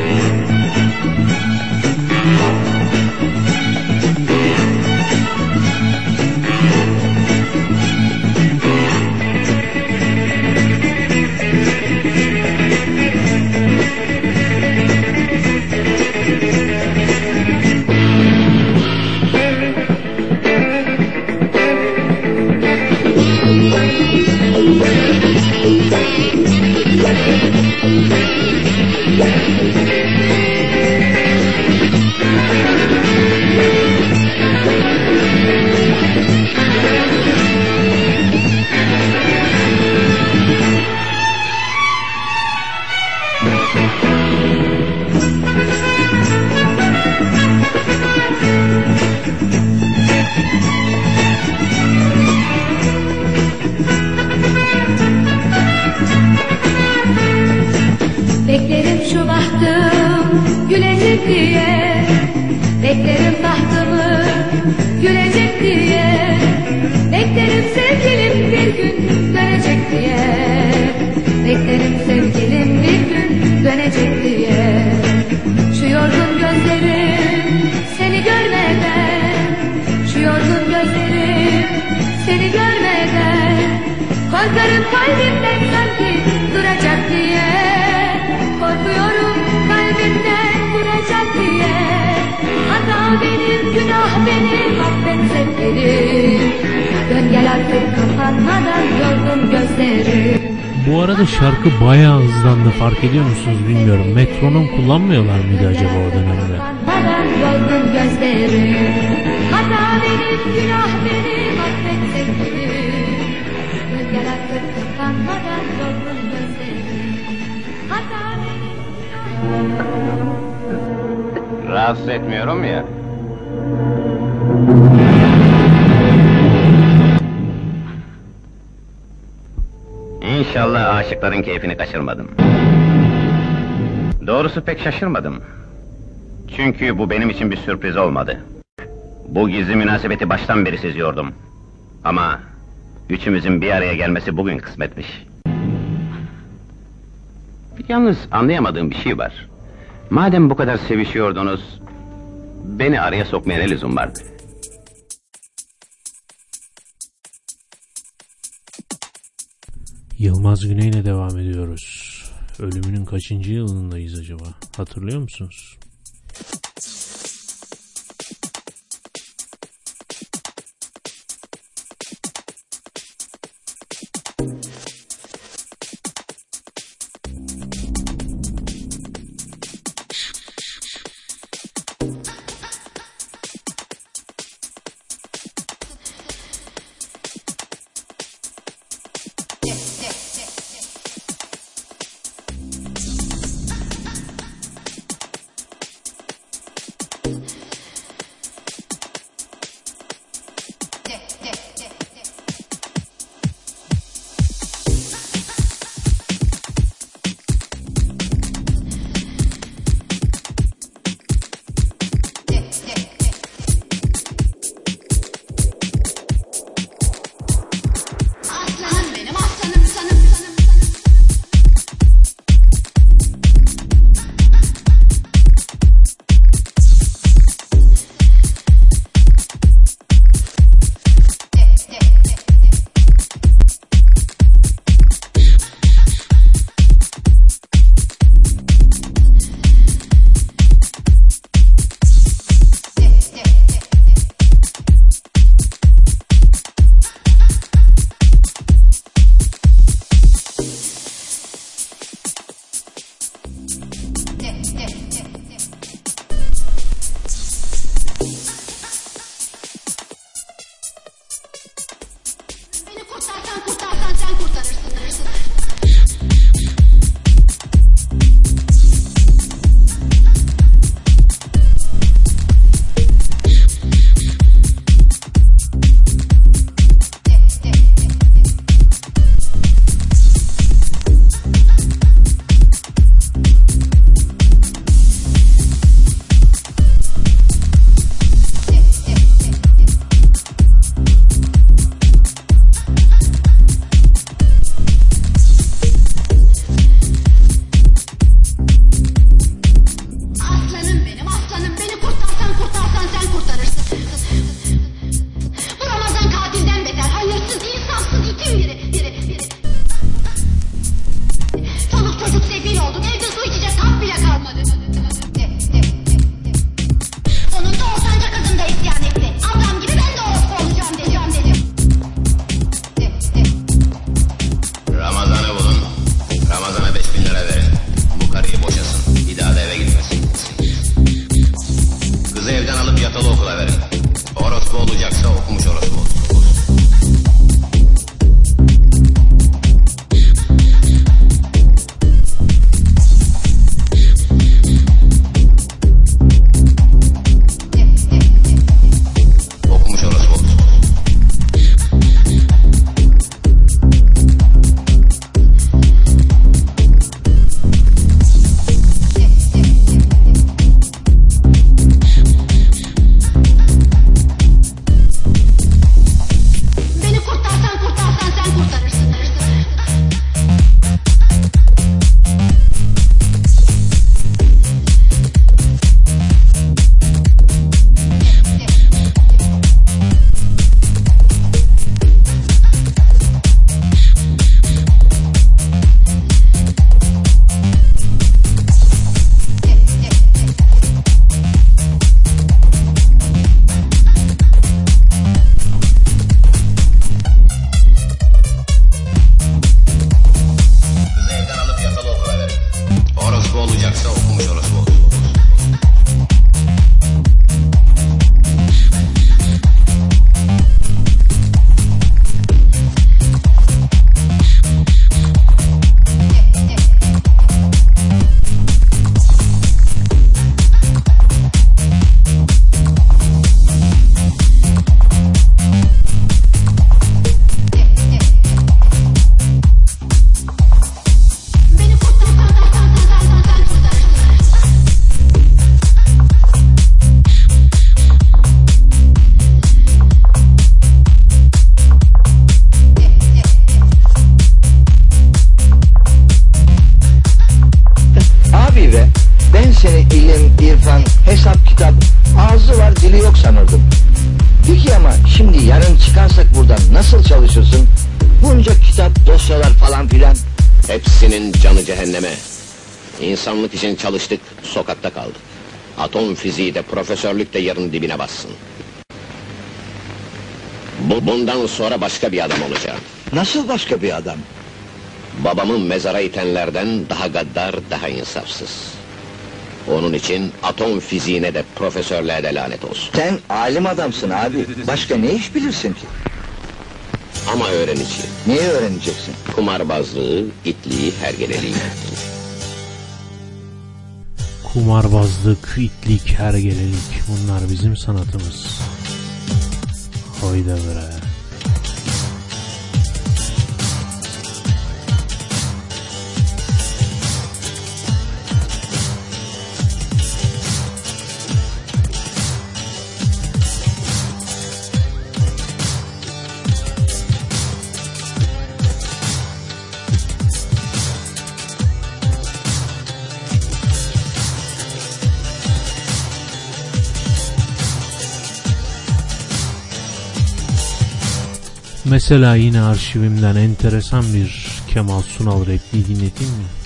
Bu arada şarkı bayağı hızlandı fark ediyor musunuz bilmiyorum. Metronom kullanmıyorlar mıydı acaba o dönemde? Kapanmadan yorgun gözlerim aşıkların keyfini kaçırmadım. Doğrusu pek şaşırmadım. Çünkü bu benim için bir sürpriz olmadı. Bu gizli münasebeti baştan beri seziyordum. Ama üçümüzün bir araya gelmesi bugün kısmetmiş. Yalnız anlayamadığım bir şey var. Madem bu kadar sevişiyordunuz, beni araya sokmaya ne lüzum vardı? Yılmaz Güney'le devam ediyoruz. Ölümünün kaçıncı yılındayız acaba? Hatırlıyor musunuz? Nasıl cehenneme. İnsanlık için çalıştık, sokakta kaldık. Atom fiziği de profesörlük de yarın dibine bassın. Bu, bundan sonra başka bir adam olacağım. Nasıl başka bir adam? Babamı mezara itenlerden daha gaddar, daha insafsız. Onun için atom fiziğine de profesörlüğe de lanet olsun. Sen alim adamsın abi. Başka ne iş bilirsin ki? Ama öğreneceğim. Neyi öğreneceksin? Kumarbazlığı, itliği, hergeleliği. Kumarbazlık, itlik, hergelelik bunlar bizim sanatımız. Hayda bre. Mesela yine arşivimden enteresan bir Kemal Sunal repliği dinleteyim mi?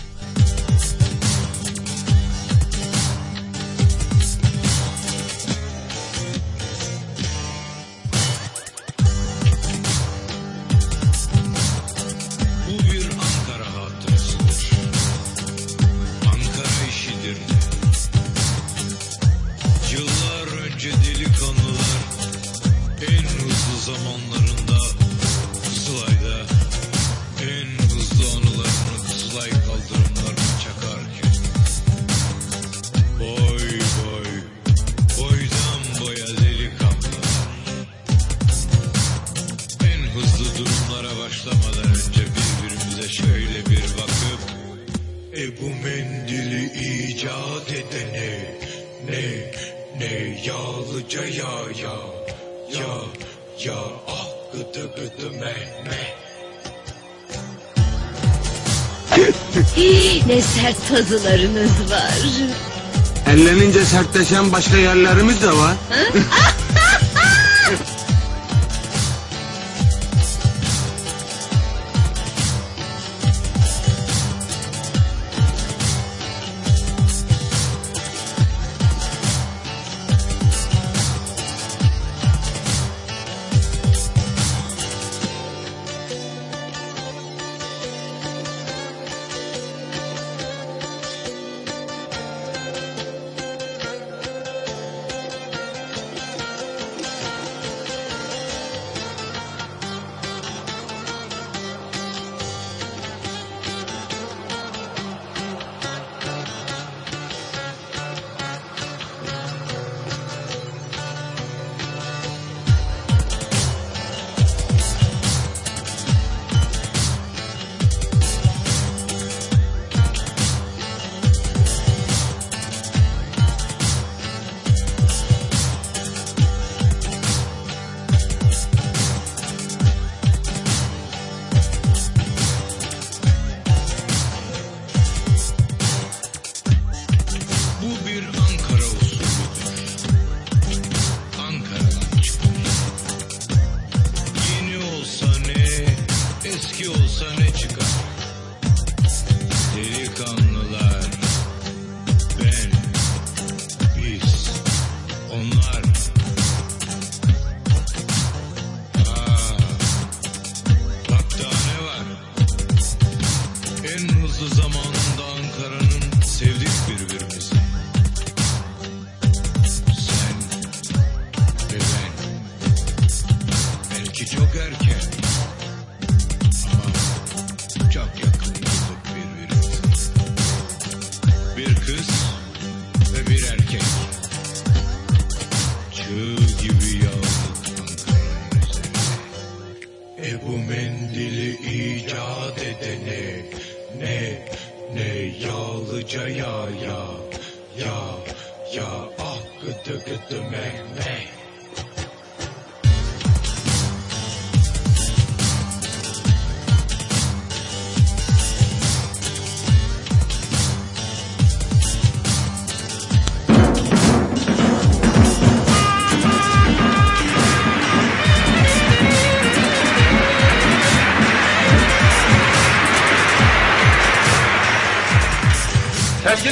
Tazılarınız var. Ellenince sertleşen başka yerlerimiz de var.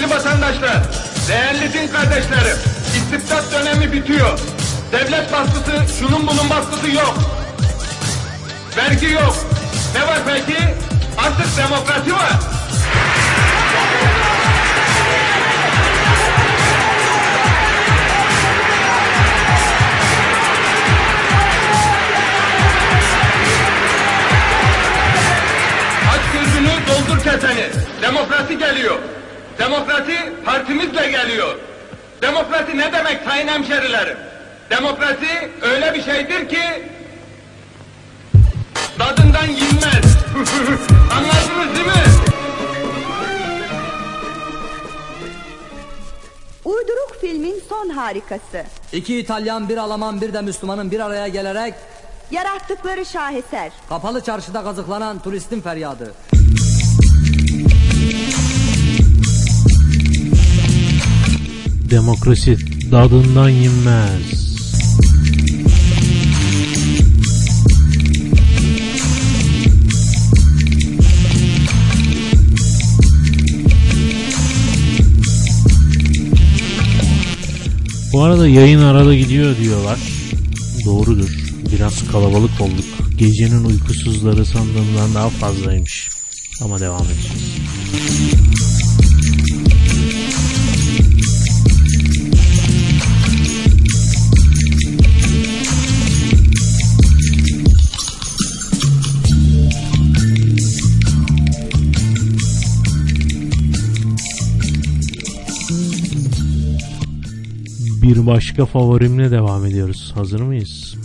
Sevgili vatandaşlar, değerli din kardeşlerim, istibdat dönemi bitiyor. Devlet baskısı, şunun bunun baskısı yok. Vergi yok. Ne var peki? Artık demokrasi var. Aç gözünü doldur keseni. Demokrasi geliyor. Demokrasi partimizle geliyor. Demokrasi ne demek sayın hemşerilerim? Demokrasi öyle bir şeydir ki tadından yenmez. Anladınız değil mi? Uyduruk filmin son harikası. İki İtalyan, bir Alman, bir de Müslümanın bir araya gelerek Yarattıkları şaheser. kapalı çarşıda kazıklanan turistin feryadı. Demokrasi dadından yenmez. Bu arada yayın arada gidiyor diyorlar. Doğrudur. Biraz kalabalık olduk. Gecenin uykusuzları sandığımdan daha fazlaymış. Ama devam edeceğiz. Başka favorimle devam ediyoruz. Hazır mıyız?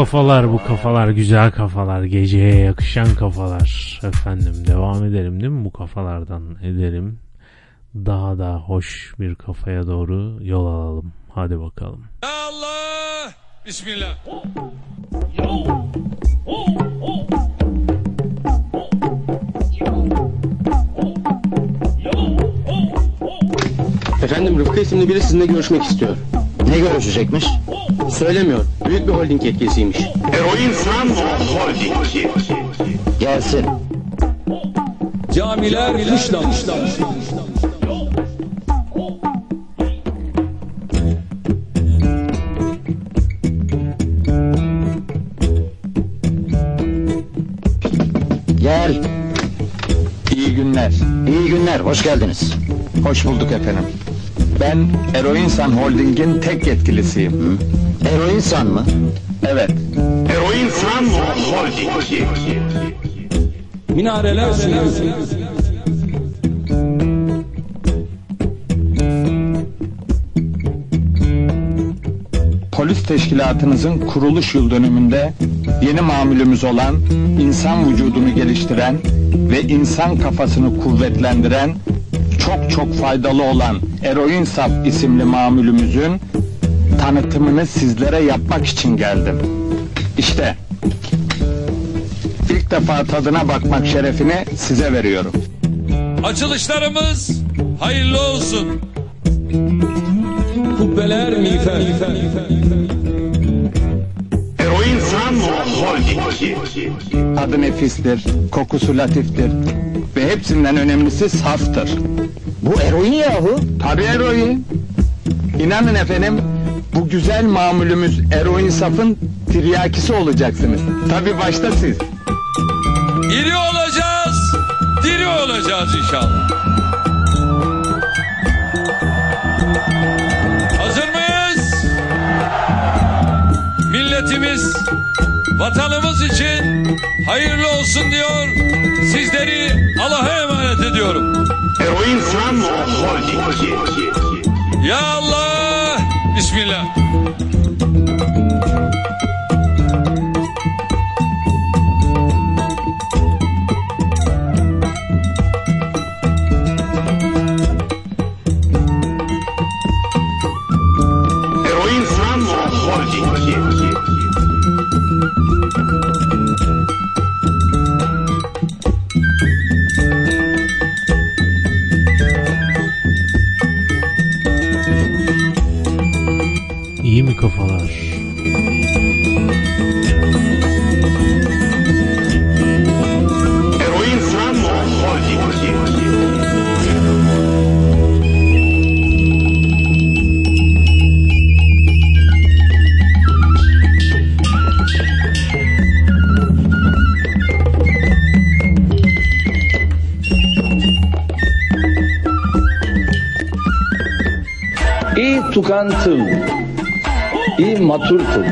Kafalar bu kafalar güzel kafalar geceye yakışan kafalar efendim devam edelim değil mi bu kafalardan edelim daha da hoş bir kafaya doğru yol alalım hadi bakalım. Allah! Bismillah. Efendim Rıfkı isimli biri sizinle görüşmek istiyor. Ne görüşecekmiş? Söylemiyor. Büyük bir holding yetkisiymiş. Eroin Sanzo Holding. Gelsin. Camiler kışlamış. Gel. İyi günler. İyi günler. Hoş geldiniz. Hoş bulduk efendim. Ben Eroinsan Holding'in tek yetkilisiyim. Hı? Eroinsan mı? Evet. Eroinsan Holding. Minareler suyu. Polis teşkilatınızın kuruluş yıl dönümünde yeni mamülümüz olan insan vücudunu geliştiren ve insan kafasını kuvvetlendiren çok çok faydalı olan Eroin Sap isimli mamülümüzün tanıtımını sizlere yapmak için geldim. İşte ilk defa tadına bakmak şerefini size veriyorum. Açılışlarımız hayırlı olsun. Kubbeler miğfer. Eroinsan Holding. Tadı nefistir, kokusu latiftir ve hepsinden önemlisi saftır. Bu eroin yahu. Tabii eroin. İnanın efendim bu güzel mamulümüz eroin safın tiryakisi olacaksınız. Tabii başta siz. İri olacağız, diri olacağız inşallah. Hazır mıyız? Milletimiz, vatanımız için hayırlı olsun diyor. Sizleri Allah'a emanet ediyorum. Eroinsan Holding. Ya Allah, Bismillah. İyi tukantıl, iyi maturtıl.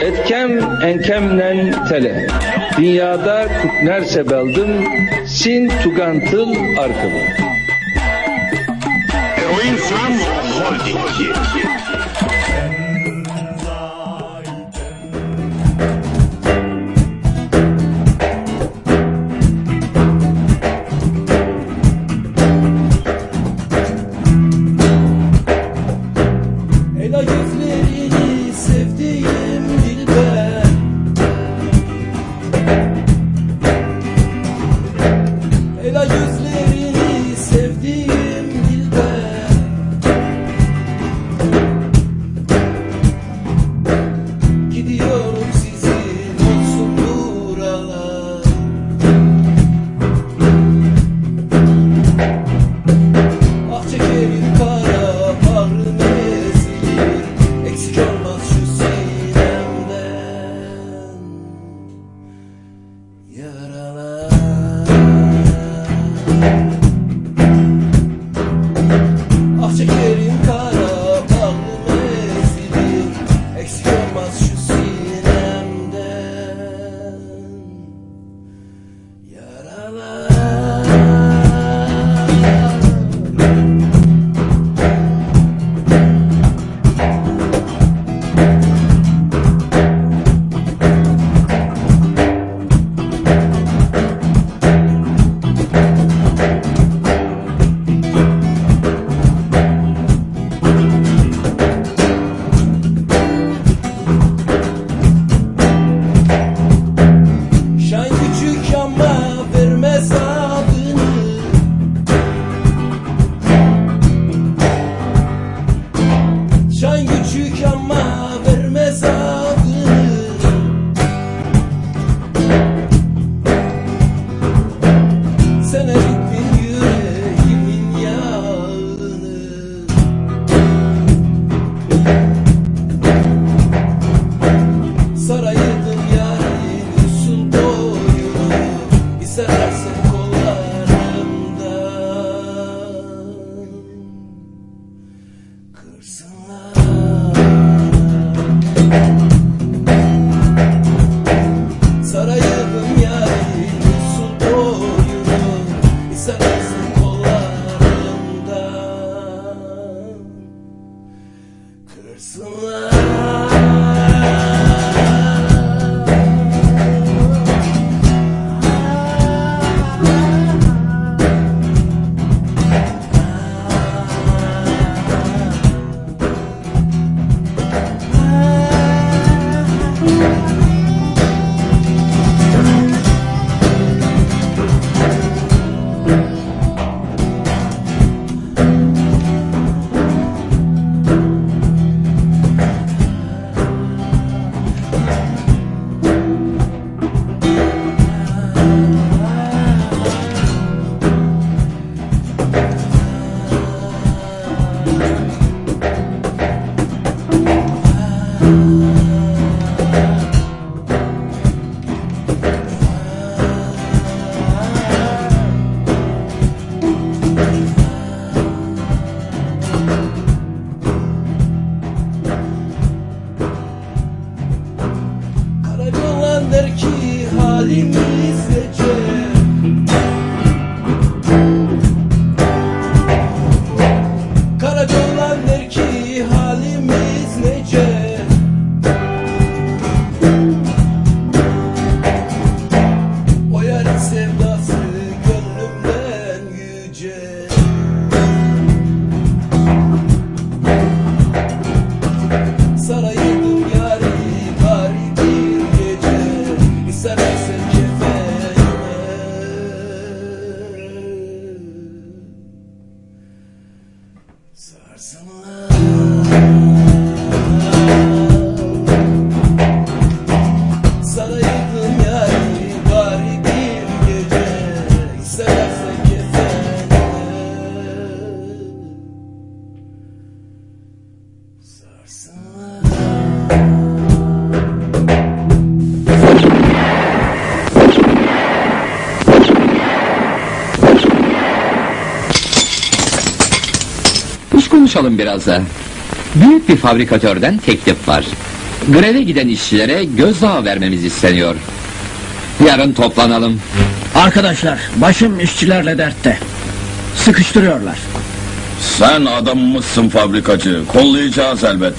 Etkem enkemlen tele. Dünyada kuknerse beldim, sin tukantıl arkımı. Eroinsan Holding. Konuşalım biraz da. Büyük bir fabrikatörden teklif var. Greve giden işçilere gözdağı vermemiz isteniyor. Yarın toplanalım. Arkadaşlar başım işçilerle dertte. Sıkıştırıyorlar. Sen adamımızsın fabrikacı. Kollayacağız elbet.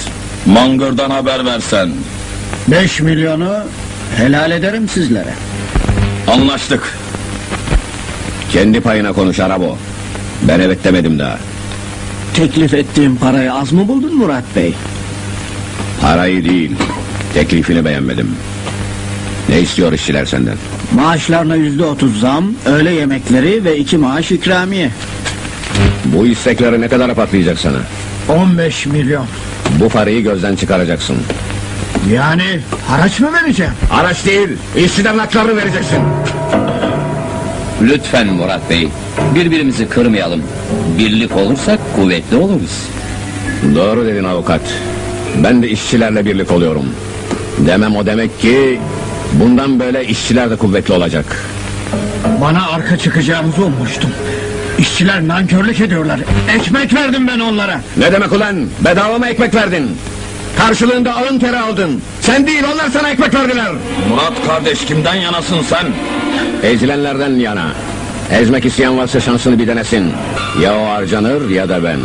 Mangır'dan haber versen. 5 milyonu helal ederim sizlere. Anlaştık. Kendi payına konuş Arabo. Ben evet demedim daha. Teklif ettiğim parayı az mı buldun Murat Bey? Parayı değil, teklifini beğenmedim. Ne istiyor işçiler senden? Maaşlarına yüzde otuz zam, öğle yemekleri ve iki maaş ikramiye. Bu istekleri ne kadar patlayacak sana? 15 milyon. Bu parayı gözden çıkaracaksın. Yani haraç mı vereceğim? Araç değil, işçiden haklarını vereceksin. Lütfen Murat Bey, birbirimizi kırmayalım. Birlik olursak kuvvetli oluruz. Doğru dedin avukat. Ben de işçilerle birlik oluyorum. Demem o demek ki bundan böyle işçiler de kuvvetli olacak. Bana arka çıkacağınızı ummuştum. İşçiler nankörlük ediyorlar. Ekmek verdim ben onlara. Ne demek ulan? Bedava mı ekmek verdin? Karşılığında alın teri aldın. Sen değil onlar sana ekmek verdiler. Murat kardeş kimden yanasın sen? Ezilenlerden yana. Ezmek isteyen varsa şansını bir denesin. Ya o harcanır ya da ben.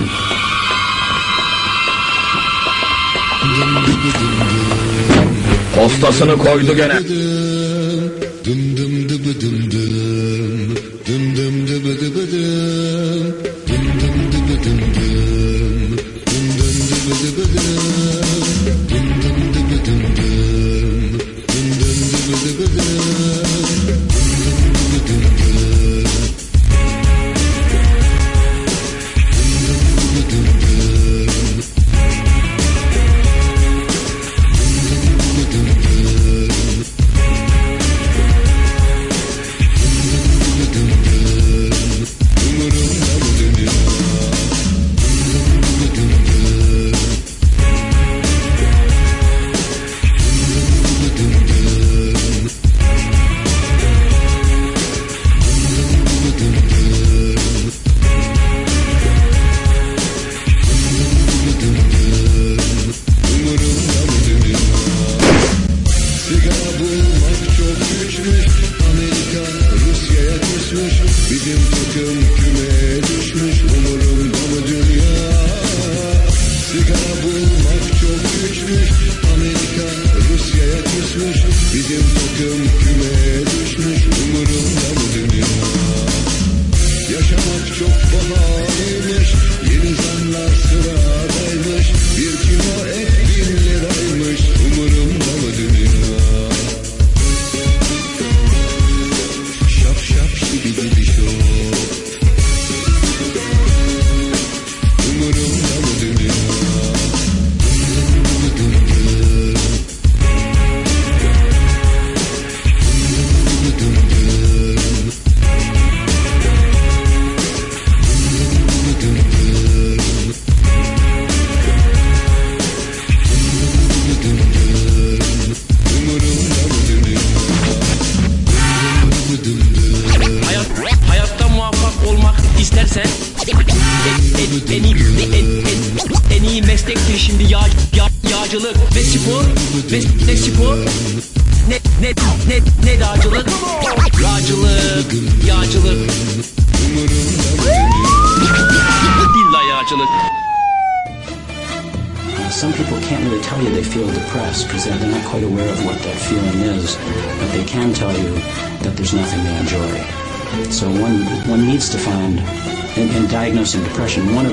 Postasını koydu gene. Dım dım dıbı dım dım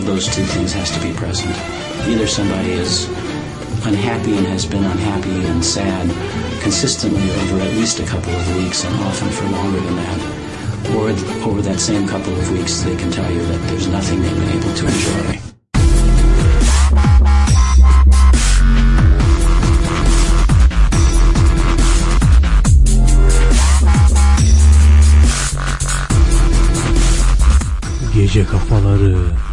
those two things has to be present. Either somebody is unhappy and has been unhappy and sad consistently over at least a couple of weeks and often for longer than that, or over that same couple of weeks they can tell you that there's nothing they've been able to enjoy. Gece kafaları.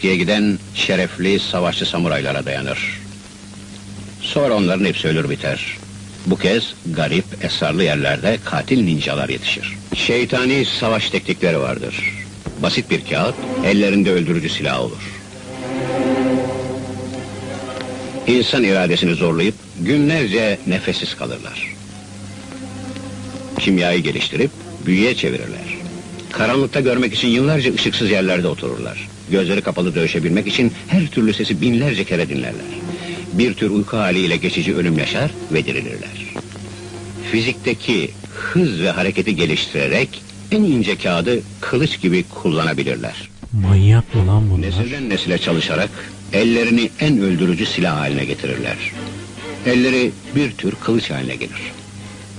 Eskiye giden şerefli savaşçı samuraylara dayanır. Sonra onların hepsi ölür biter. Bu kez garip, esrarlı yerlerde katil ninjalar yetişir. Şeytani savaş teknikleri vardır. Basit bir kağıt, ellerinde öldürücü silah olur. İnsan iradesini zorlayıp günlerce nefessiz kalırlar. Kimyayı geliştirip büyüye çevirirler. Karanlıkta görmek için yıllarca ışıksız yerlerde otururlar. Gözleri kapalı dövüşebilmek için her türlü sesi binlerce kere dinlerler. Bir tür uyku haliyle geçici ölüm yaşar ve dirilirler. Fizikteki hız ve hareketi geliştirerek en ince kağıdı kılıç gibi kullanabilirler. Manyak mı lan bunlar? Nesilden nesile çalışarak ellerini en öldürücü silah haline getirirler. Elleri bir tür kılıç haline gelir.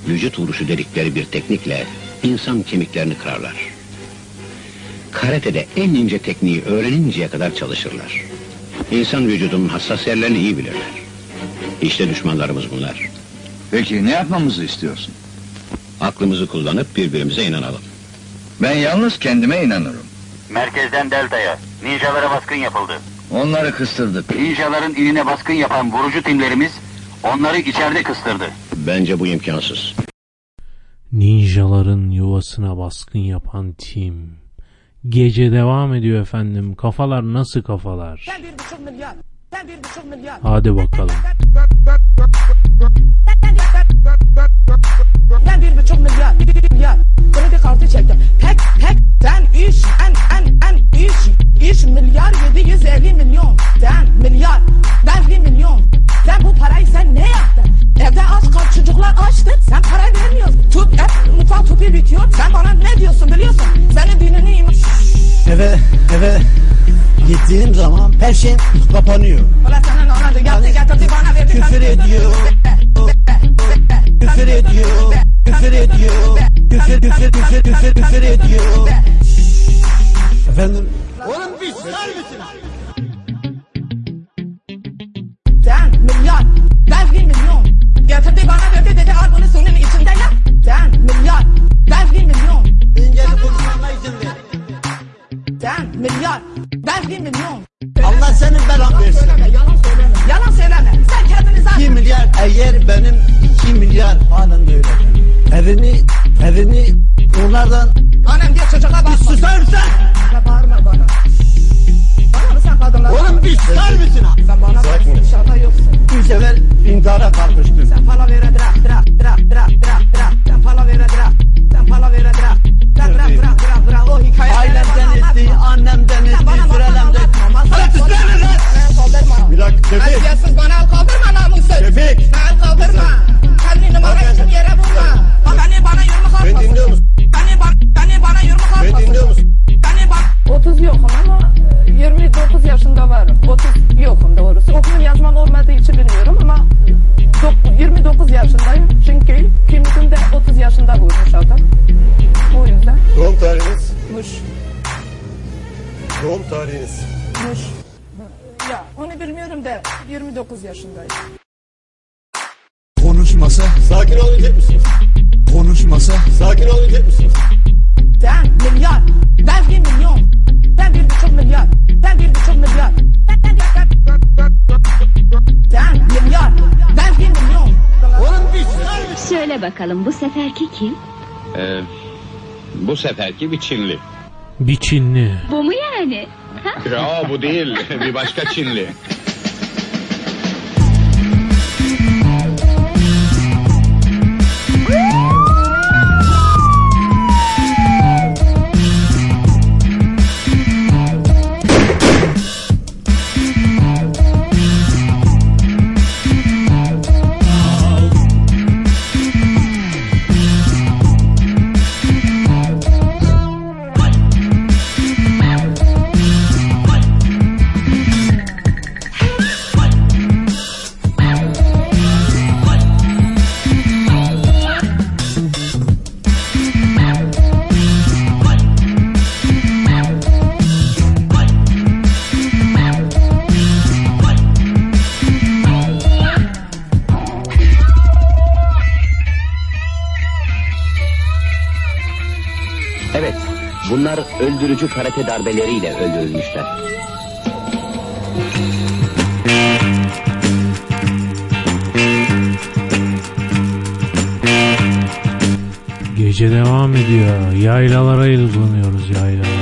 Vücut vuruşu dedikleri bir teknikle insan kemiklerini kırarlar. Karate'de en ince tekniği öğreninceye kadar çalışırlar. İnsan vücudunun hassas yerlerini iyi bilirler. İşte düşmanlarımız bunlar. Peki ne yapmamızı istiyorsun? Aklımızı kullanıp birbirimize inanalım. Ben yalnız kendime inanırım. Merkezden Delta'ya. Ninjalara baskın yapıldı. Onları kıstırdık. Ninjaların iline baskın yapan vurucu timlerimiz onları içeride kıstırdı. Bence bu imkansız. Ninjaların yuvasına baskın yapan tim. Gece devam ediyor efendim. Kafalar nasıl kafalar? Hadi bakalım. Ben bir buçuk milyar. Bir milyar. Kredi kartı çektim. Tek tek sen iş en en en iş. İş milyar yedi yüz elli milyon. Sen milyar. Ben bir milyon. Sen bu parayı sen ne yaptın? Evde aç kal çocuklar açtı. Sen para vermiyorsun. Tüp hep mutfak tüpü bitiyor. Sen bana ne diyorsun biliyorsun? Senin dinini. Eve eve Gittiğim zaman perşem kapanıyor. Yani küfür ediyor. Küfür ediyor. Küfür ediyor. Küfür küfür küfür küfür küfür ediyor. Efendim? Oğlum bir ister misin? Sen milyon, ben bir milyon. Getirdi bana dedi dedi al bunu suyunun içinde yap. Sen milyon, ben bir milyon. İngilizce konuşmama izin ver. Sen milyon, 20 milyon. Allah senin belan versin. Söyleme, yalan söyleme. Yalan söyleme. Sen kendini zaten... 2 milyar eğer benim 2 milyar paranı da. Evini, evini onlardan... Annem diye çocuğa bakma. Bir susar mısın? Ya bağırma bana. Bana mı sen kadınlara... Oğlum bir susar mısın? Sen bana baksın dışarıda şey yoksun. Bir sefer intihara kalkıştın. Sen pala vere drak drak drak drak drak drak. Sen pala vere drak. Sen pala vere drak. Ailemden etti, annemden etti, sürelemden. Hadi susar mısın? Bir dakika bana el kaldırma namussuz. Tevfik. El kaldırma. Kendini numara için yere vurma. Bak beni bana yürüme kalkmasın. Beni bana yürüme kalkmasın. Beni dinliyor musun? Beni bak. 30 yokum ama 29 yaşında varım. 30 yokum doğrusu. Okuma yazmam olmadığı için bilmiyorum ama dok- 29 yaşındayım. Çünkü kimliğimde 30 yaşında vurmuş adam. O yüzden Doğum tarihiniz? muş, Doğum tarihiniz. muş. Ya onu bilmiyorum da 29 yaşındayım. Konuşmasa. Sakin olabilecek misiniz? Konuşmasa. Sakin olabilecek misiniz? Sen milyar. Ben bir milyon. Ben bir buçuk milyar. Ben bir buçuk milyar. Sen milyar. Ben bir milyon. Oğlum bir Söyle bakalım bu seferki kim? Ee, bu seferki bir Çinli. Bir Çinli. Bu mu yani? Ha? Ya bu değil, bir başka Çinli. Bunlar öldürücü karate darbeleriyle öldürülmüşler. Gece devam ediyor. Yaylalara yılgınıyoruz yaylalara.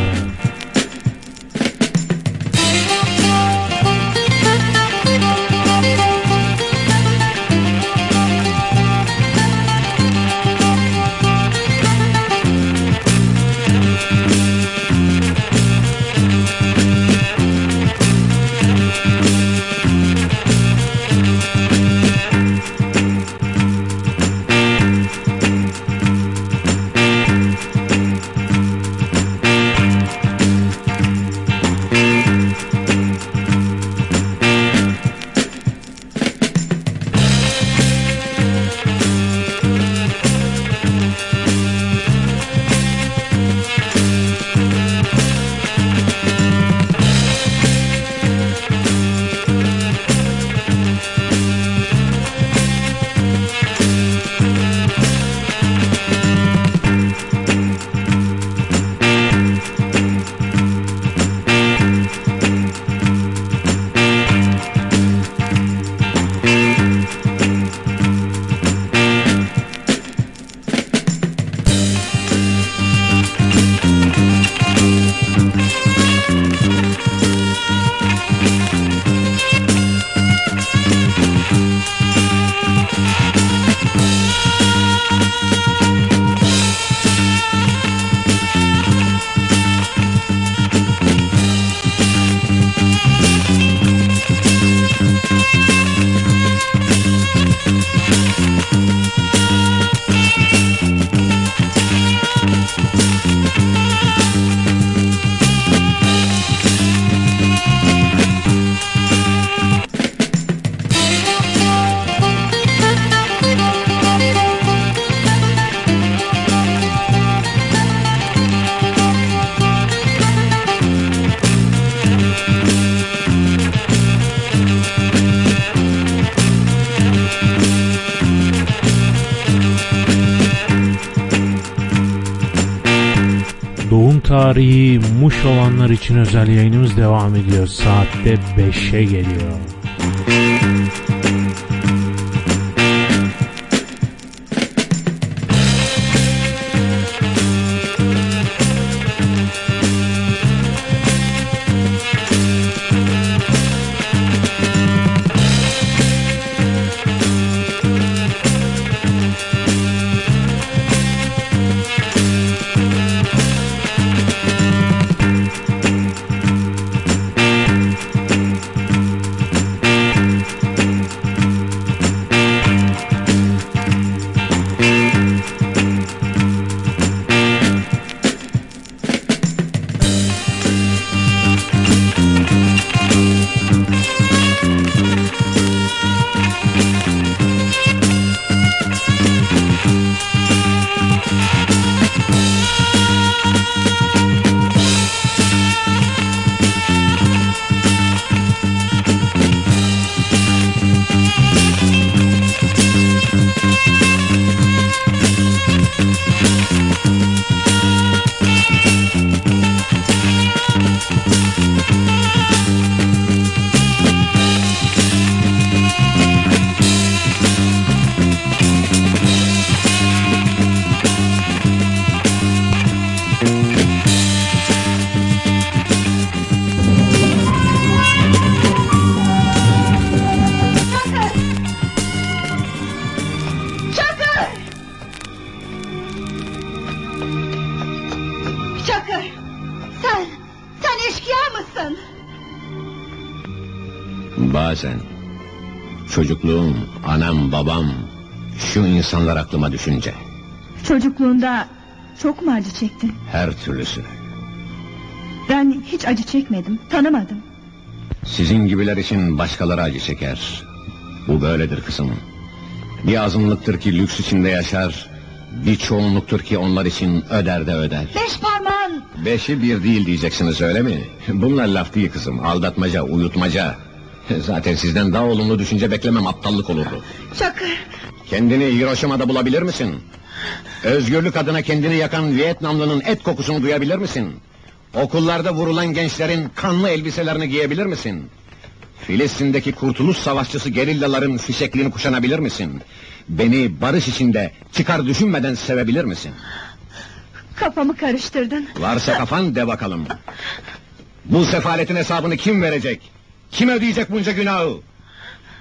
Özel yayınımız devam ediyor. Saatte 5'e geliyor. İnsanlar aklıma düşünce Çocukluğunda çok mu acı çektin? her türlüsü. Ben hiç acı çekmedim, tanımadım. Sizin gibiler için başkaları acı çeker. Bu böyledir kızım. Bir azınlıktır ki lüks içinde yaşar, bir çoğunluktur ki onlar için öder de öder. Beş parmağın! Beşi bir değil diyeceksiniz öyle mi? Bunlar laf değil kızım, aldatmaca, uyutmaca. Zaten sizden daha olumlu düşünce beklemem aptallık olurdu. Çakır! Kendini Hiroşima'da bulabilir misin? Özgürlük adına kendini yakan Vietnamlının et kokusunu duyabilir misin? Okullarda vurulan gençlerin kanlı elbiselerini giyebilir misin? Filistin'deki kurtuluş savaşçısı gerillaların fişekliğini kuşanabilir misin? Beni barış içinde çıkar düşünmeden sevebilir misin? Kafamı karıştırdın. Varsa kafan de bakalım. Bu sefaletin hesabını kim verecek? Kim ödeyecek bunca günahı?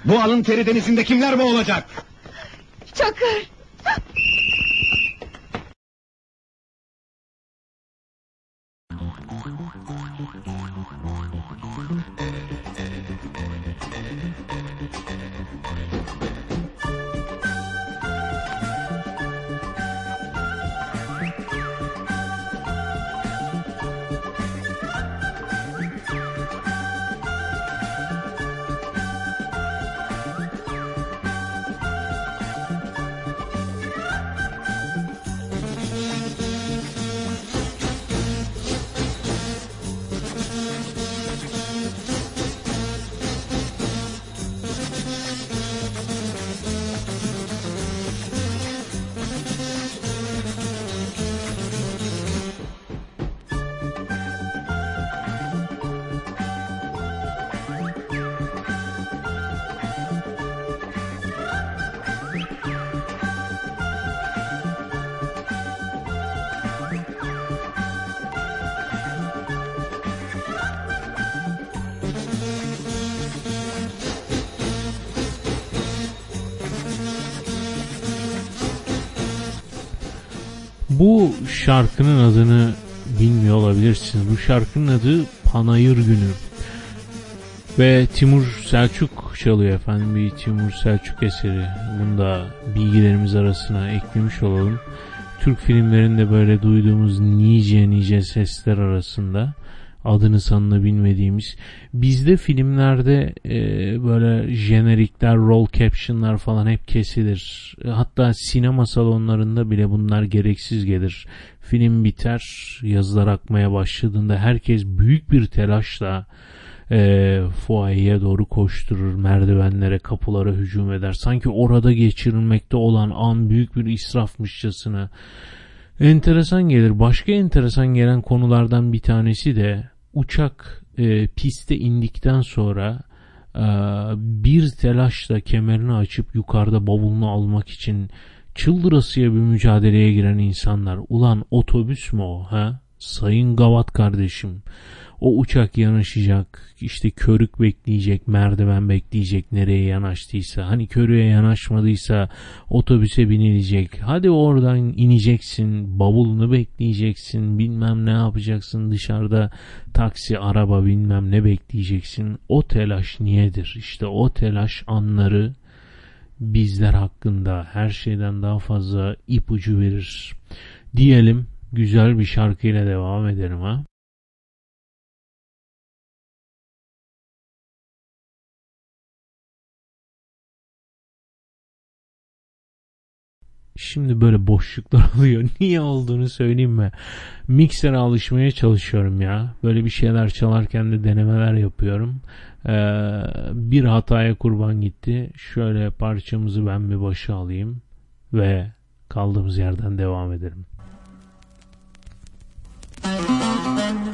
Bu alın teri denizinde kimler boğulacak? Çakır! Bu şarkının adını bilmiyor olabilirsiniz. Bu şarkının adı Panayır Günü. Ve Timur Selçuk çalıyor efendim. Bir Timur Selçuk eseri. Bunu da bilgilerimiz arasına eklemiş olalım. Türk filmlerinde böyle duyduğumuz nice nice sesler arasında adını sanını bilmediğimiz bizde filmlerde e, böyle jenerikler, roll captionlar falan hep kesilir. Hatta sinema salonlarında bile bunlar gereksiz gelir. Film biter, yazılar akmaya başladığında herkes büyük bir telaşla e, fuayeye doğru koşturur, merdivenlere, kapılara hücum eder. Sanki orada geçirilmekte olan an büyük bir israfmışçasına enteresan gelir. Başka enteresan gelen konulardan bir tanesi de uçak e, piste indikten sonra e, bir telaşla kemerini açıp yukarıda bavulunu almak için çıldırasıya bir mücadeleye giren insanlar. Ulan otobüs mü o ha? Sayın Gavat kardeşim o uçak yanaşacak işte körük bekleyecek merdiven bekleyecek nereye yanaştıysa hani körüğe yanaşmadıysa otobüse binilecek hadi oradan ineceksin bavulunu bekleyeceksin bilmem ne yapacaksın dışarıda taksi araba bilmem ne bekleyeceksin. O telaş niyedir? İşte o telaş anları bizler hakkında her şeyden daha fazla ipucu verir. Diyelim güzel bir şarkıyla devam edelim ha. Şimdi böyle boşluklar oluyor. Niye olduğunu söyleyeyim mi? Miksere alışmaya çalışıyorum ya. Böyle bir şeyler çalarken de denemeler yapıyorum. Ee, bir hataya kurban gitti. Şöyle parçamızı ben bir başa alayım. Ve kaldığımız yerden devam edelim. thank you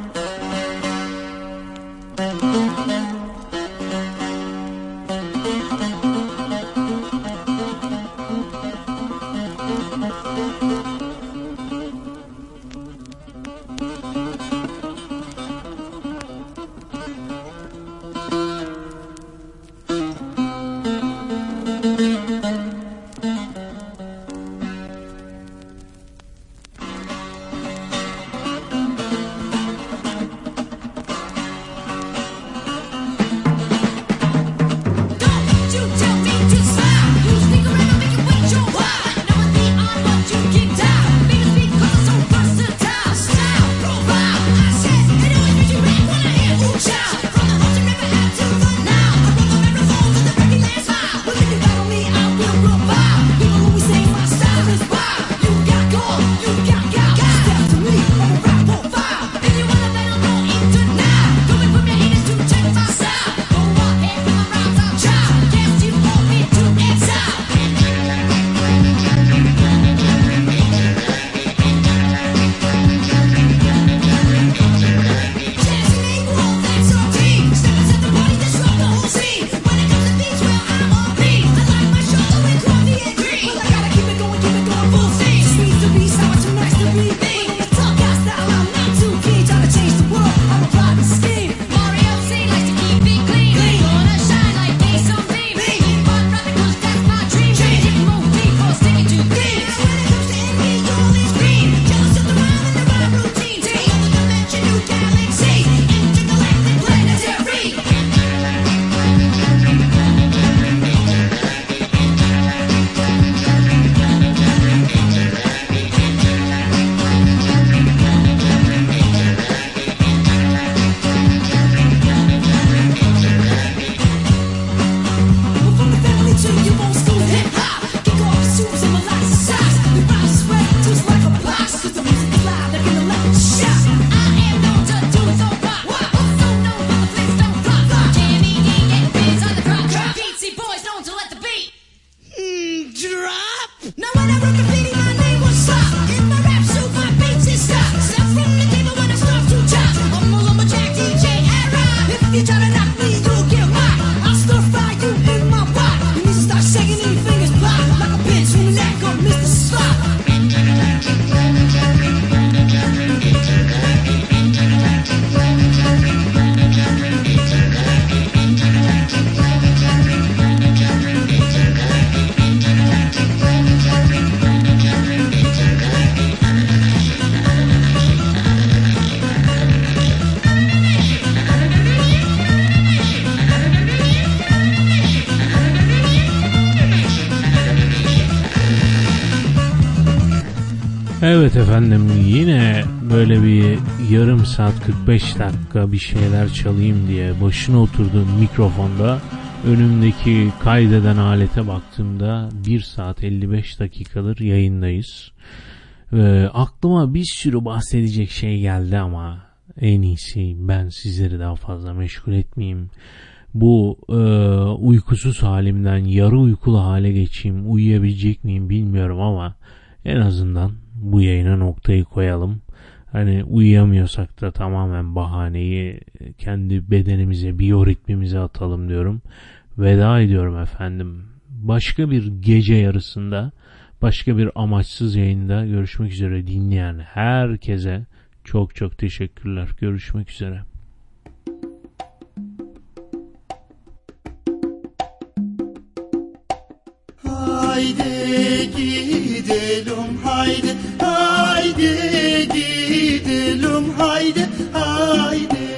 efendim yine böyle bir yarım saat 45 dakika bir şeyler çalayım diye başına oturduğum mikrofonda önümdeki kaydeden alete baktığımda 1 saat 55 dakikadır yayındayız. Ee, aklıma bir sürü bahsedecek şey geldi ama en iyisi ben sizleri daha fazla meşgul etmeyeyim. Bu e, uykusuz halimden yarı uykulu hale geçeyim uyuyabilecek miyim bilmiyorum ama en azından bu yayına noktayı koyalım. Hani uyuyamıyorsak da tamamen bahaneyi kendi bedenimize, biyoritmimize atalım diyorum. Veda ediyorum efendim. Başka bir gece yarısında, başka bir amaçsız yayında görüşmek üzere dinleyen herkese çok çok teşekkürler. Görüşmek üzere. haydi gidelim haydi haydi gidelim haydi haydi.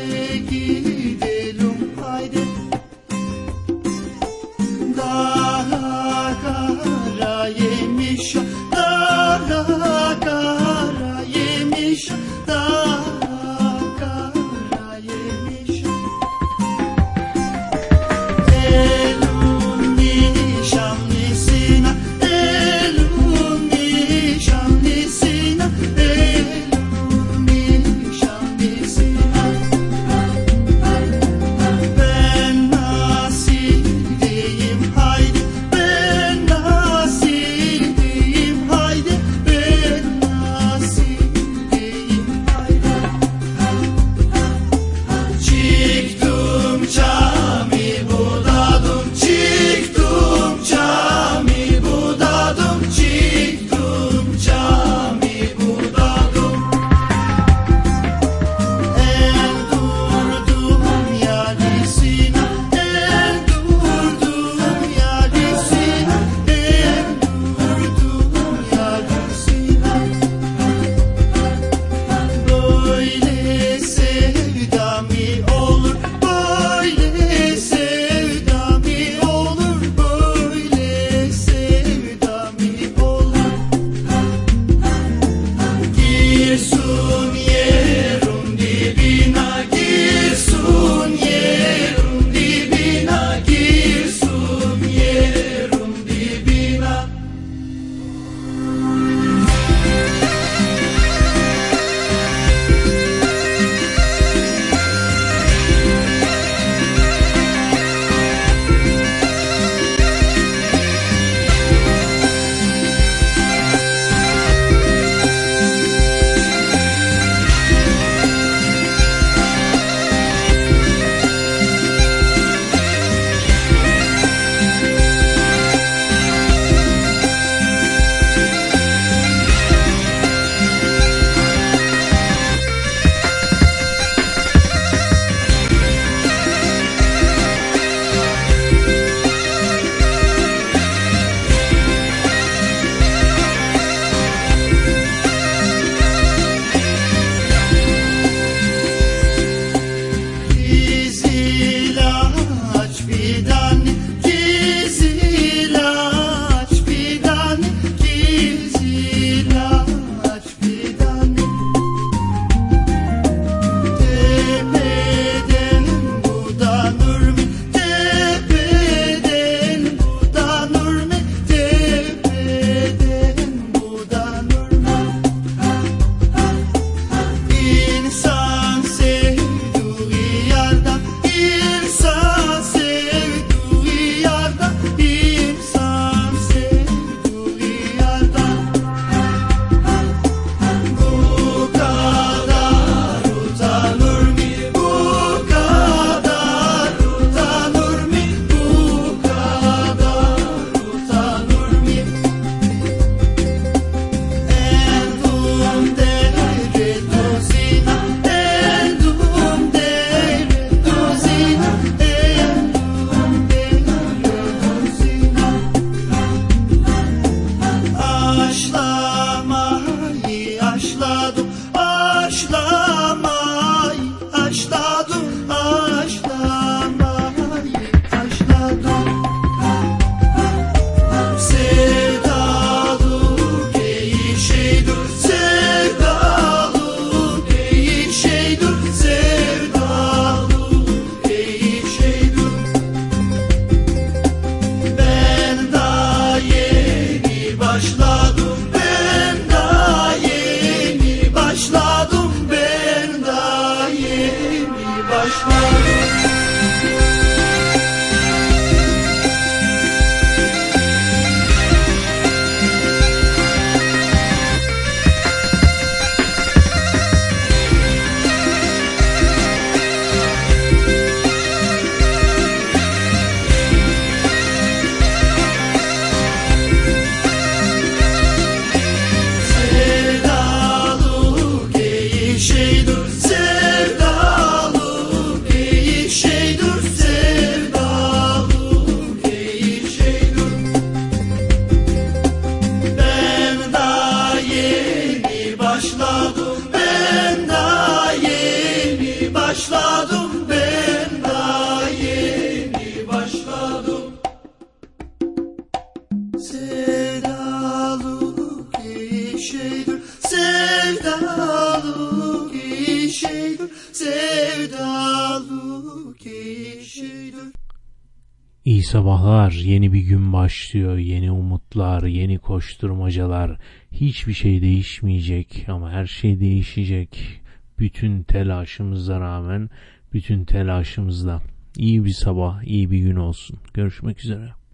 Koşturmacalar. Hiçbir şey değişmeyecek ama her şey değişecek. Bütün telaşımıza rağmen, bütün telaşımızla. İyi bir sabah, iyi bir gün olsun. Görüşmek üzere.